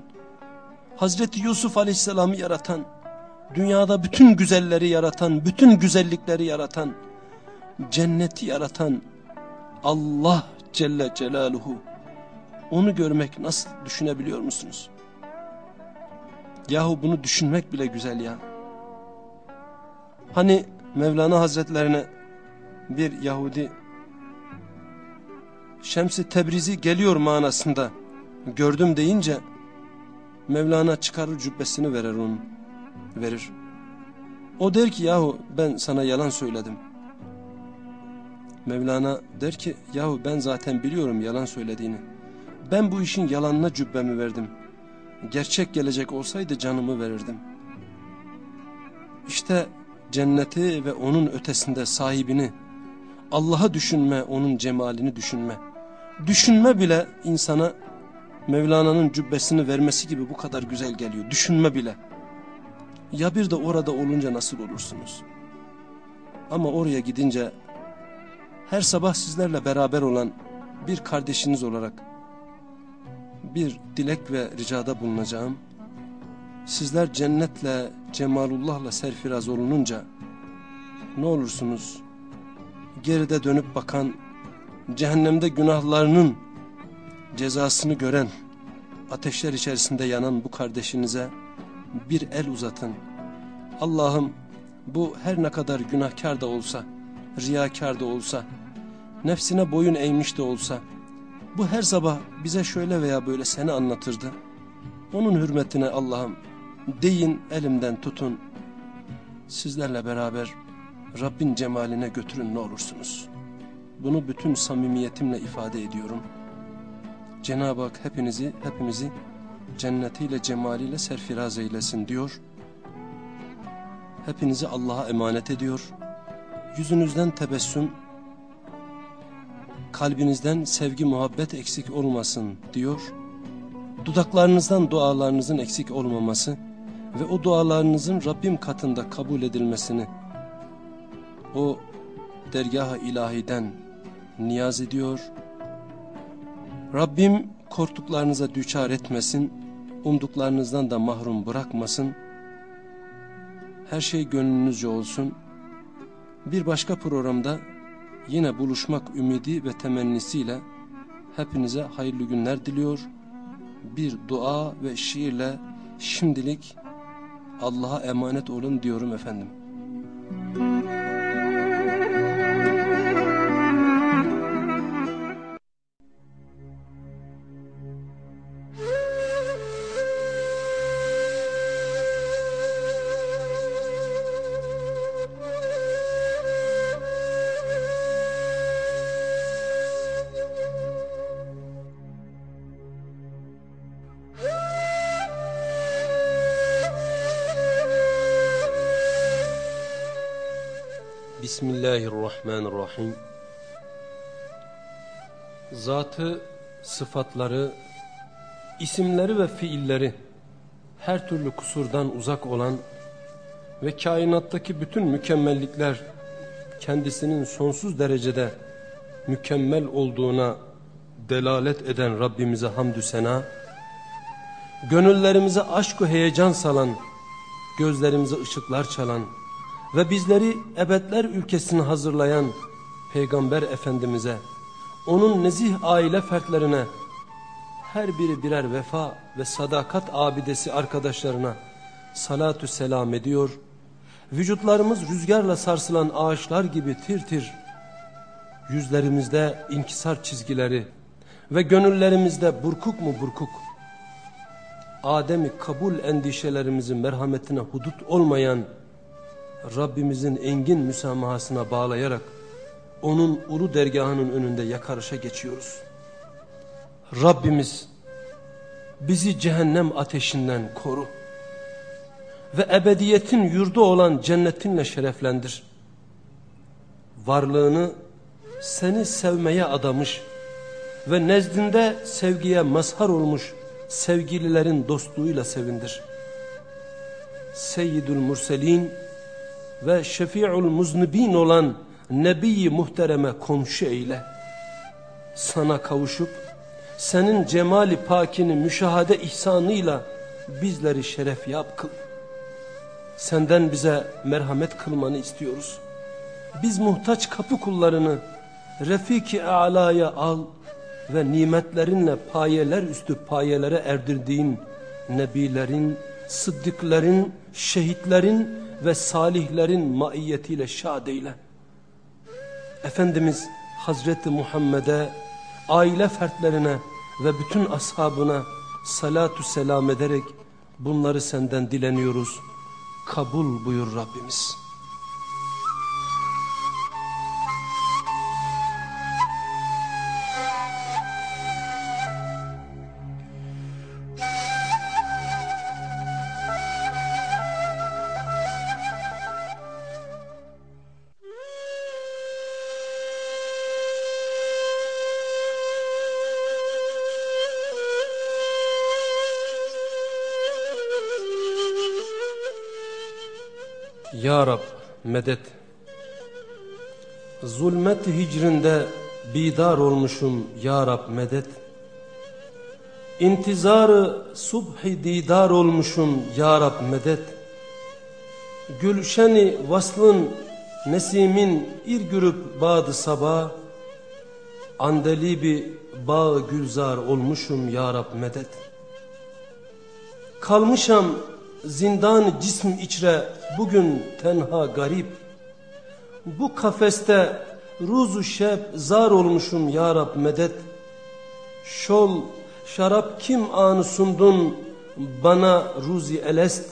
Hazreti Yusuf Aleyhisselam'ı yaratan, dünyada bütün güzelleri yaratan, bütün güzellikleri yaratan, cenneti yaratan Allah Celle Celaluhu. Onu görmek nasıl düşünebiliyor musunuz? Yahu bunu düşünmek bile güzel ya. Hani Mevlana Hazretlerine bir Yahudi Şems-i Tebrizi geliyor manasında gördüm deyince Mevlana çıkarır cübbesini verir onun verir. O der ki yahu ben sana yalan söyledim. Mevlana der ki yahu ben zaten biliyorum yalan söylediğini. Ben bu işin yalanına cübbemi verdim. Gerçek gelecek olsaydı canımı verirdim. İşte cenneti ve onun ötesinde sahibini, Allah'a düşünme, onun cemalini düşünme. Düşünme bile insana Mevlana'nın cübbesini vermesi gibi bu kadar güzel geliyor. Düşünme bile. Ya bir de orada olunca nasıl olursunuz? Ama oraya gidince her sabah sizlerle beraber olan bir kardeşiniz olarak bir dilek ve ricada bulunacağım. Sizler cennetle, cemalullahla serfiraz olununca ne olursunuz geride dönüp bakan, cehennemde günahlarının cezasını gören, ateşler içerisinde yanan bu kardeşinize bir el uzatın. Allah'ım bu her ne kadar günahkar da olsa, riyakar da olsa, nefsine boyun eğmiş de olsa, bu her sabah bize şöyle veya böyle seni anlatırdı. Onun hürmetine Allah'ım deyin elimden tutun. Sizlerle beraber Rabbin cemaline götürün ne olursunuz. Bunu bütün samimiyetimle ifade ediyorum. Cenab-ı Hak hepinizi, hepimizi cennetiyle, cemaliyle serfiraz eylesin diyor. Hepinizi Allah'a emanet ediyor. Yüzünüzden tebessüm, kalbinizden sevgi, muhabbet eksik olmasın diyor. Dudaklarınızdan dualarınızın eksik olmaması ve o dualarınızın Rabbim katında kabul edilmesini o dergah-ı ilahiden niyaz ediyor. Rabbim korktuklarınıza düçar etmesin, umduklarınızdan da mahrum bırakmasın. Her şey gönlünüzce olsun. Bir başka programda yine buluşmak ümidi ve temennisiyle hepinize hayırlı günler diliyor. Bir dua ve şiirle şimdilik Allah'a emanet olun diyorum efendim. Bismillahirrahmanirrahim. Zatı, sıfatları, isimleri ve fiilleri her türlü kusurdan uzak olan ve kainattaki bütün mükemmellikler kendisinin sonsuz derecede mükemmel olduğuna delalet eden Rabbimize hamdü sena, gönüllerimize aşk ve heyecan salan, gözlerimize ışıklar çalan, ve bizleri ebedler ülkesini hazırlayan Peygamber Efendimiz'e, onun nezih aile fertlerine, her biri birer vefa ve sadakat abidesi arkadaşlarına salatü selam ediyor. Vücutlarımız rüzgarla sarsılan ağaçlar gibi tir tir, yüzlerimizde inkisar çizgileri ve gönüllerimizde burkuk mu burkuk, Adem'i kabul endişelerimizin merhametine hudut olmayan, Rabbimizin engin müsamahasına bağlayarak onun ulu dergahının önünde yakarışa geçiyoruz. Rabbimiz bizi cehennem ateşinden koru ve ebediyetin yurdu olan cennetinle şereflendir. Varlığını seni sevmeye adamış ve nezdinde sevgiye mazhar olmuş sevgililerin dostluğuyla sevindir. Seyyidül Murselin ve şefi'ul muznibin olan Nebi muhtereme komşu eyle. Sana kavuşup senin cemali pakini müşahade ihsanıyla bizleri şeref yap kıl. Senden bize merhamet kılmanı istiyoruz. Biz muhtaç kapı kullarını Refiki Ala'ya al ve nimetlerinle payeler üstü payelere erdirdiğin nebilerin, sıddıkların, şehitlerin ve salihlerin maiyetiyle şad eyle. Efendimiz Hazreti Muhammed'e, aile fertlerine ve bütün ashabına salatu selam ederek bunları senden dileniyoruz. Kabul buyur Rabbimiz. Ya Rab medet. Zulmet hicrində bidar olmuşum Ya Rab medet. İntizarı subhi didar olmuşum Ya Rab medet. Gülşeni vaslın nesimin irgürüp bağdı sabah. Andelibi bağ gülzar olmuşum Ya Rab medet. Kalmışam zindan cism içre bugün tenha garip. Bu kafeste ruzu şeb zar olmuşum ya Rab medet. Şol şarap kim anı sundun bana ruzi elest.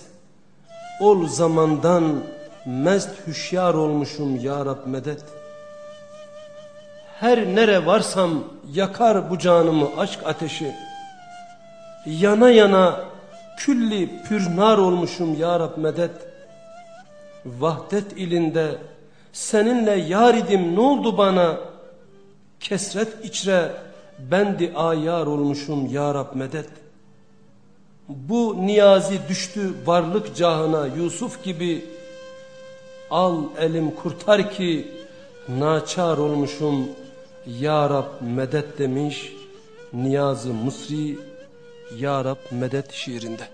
Ol zamandan mest hüşyar olmuşum ya Rab medet. Her nere varsam yakar bu canımı aşk ateşi. Yana yana külli pürnar olmuşum ya Rab medet. Vahdet ilinde seninle yar idim ne oldu bana? Kesret içre bendi ayar olmuşum ya Rab medet. Bu niyazi düştü varlık cahına Yusuf gibi. Al elim kurtar ki naçar olmuşum ya Rab medet demiş Niyazı Mısri Ya Rab medet şiirinde.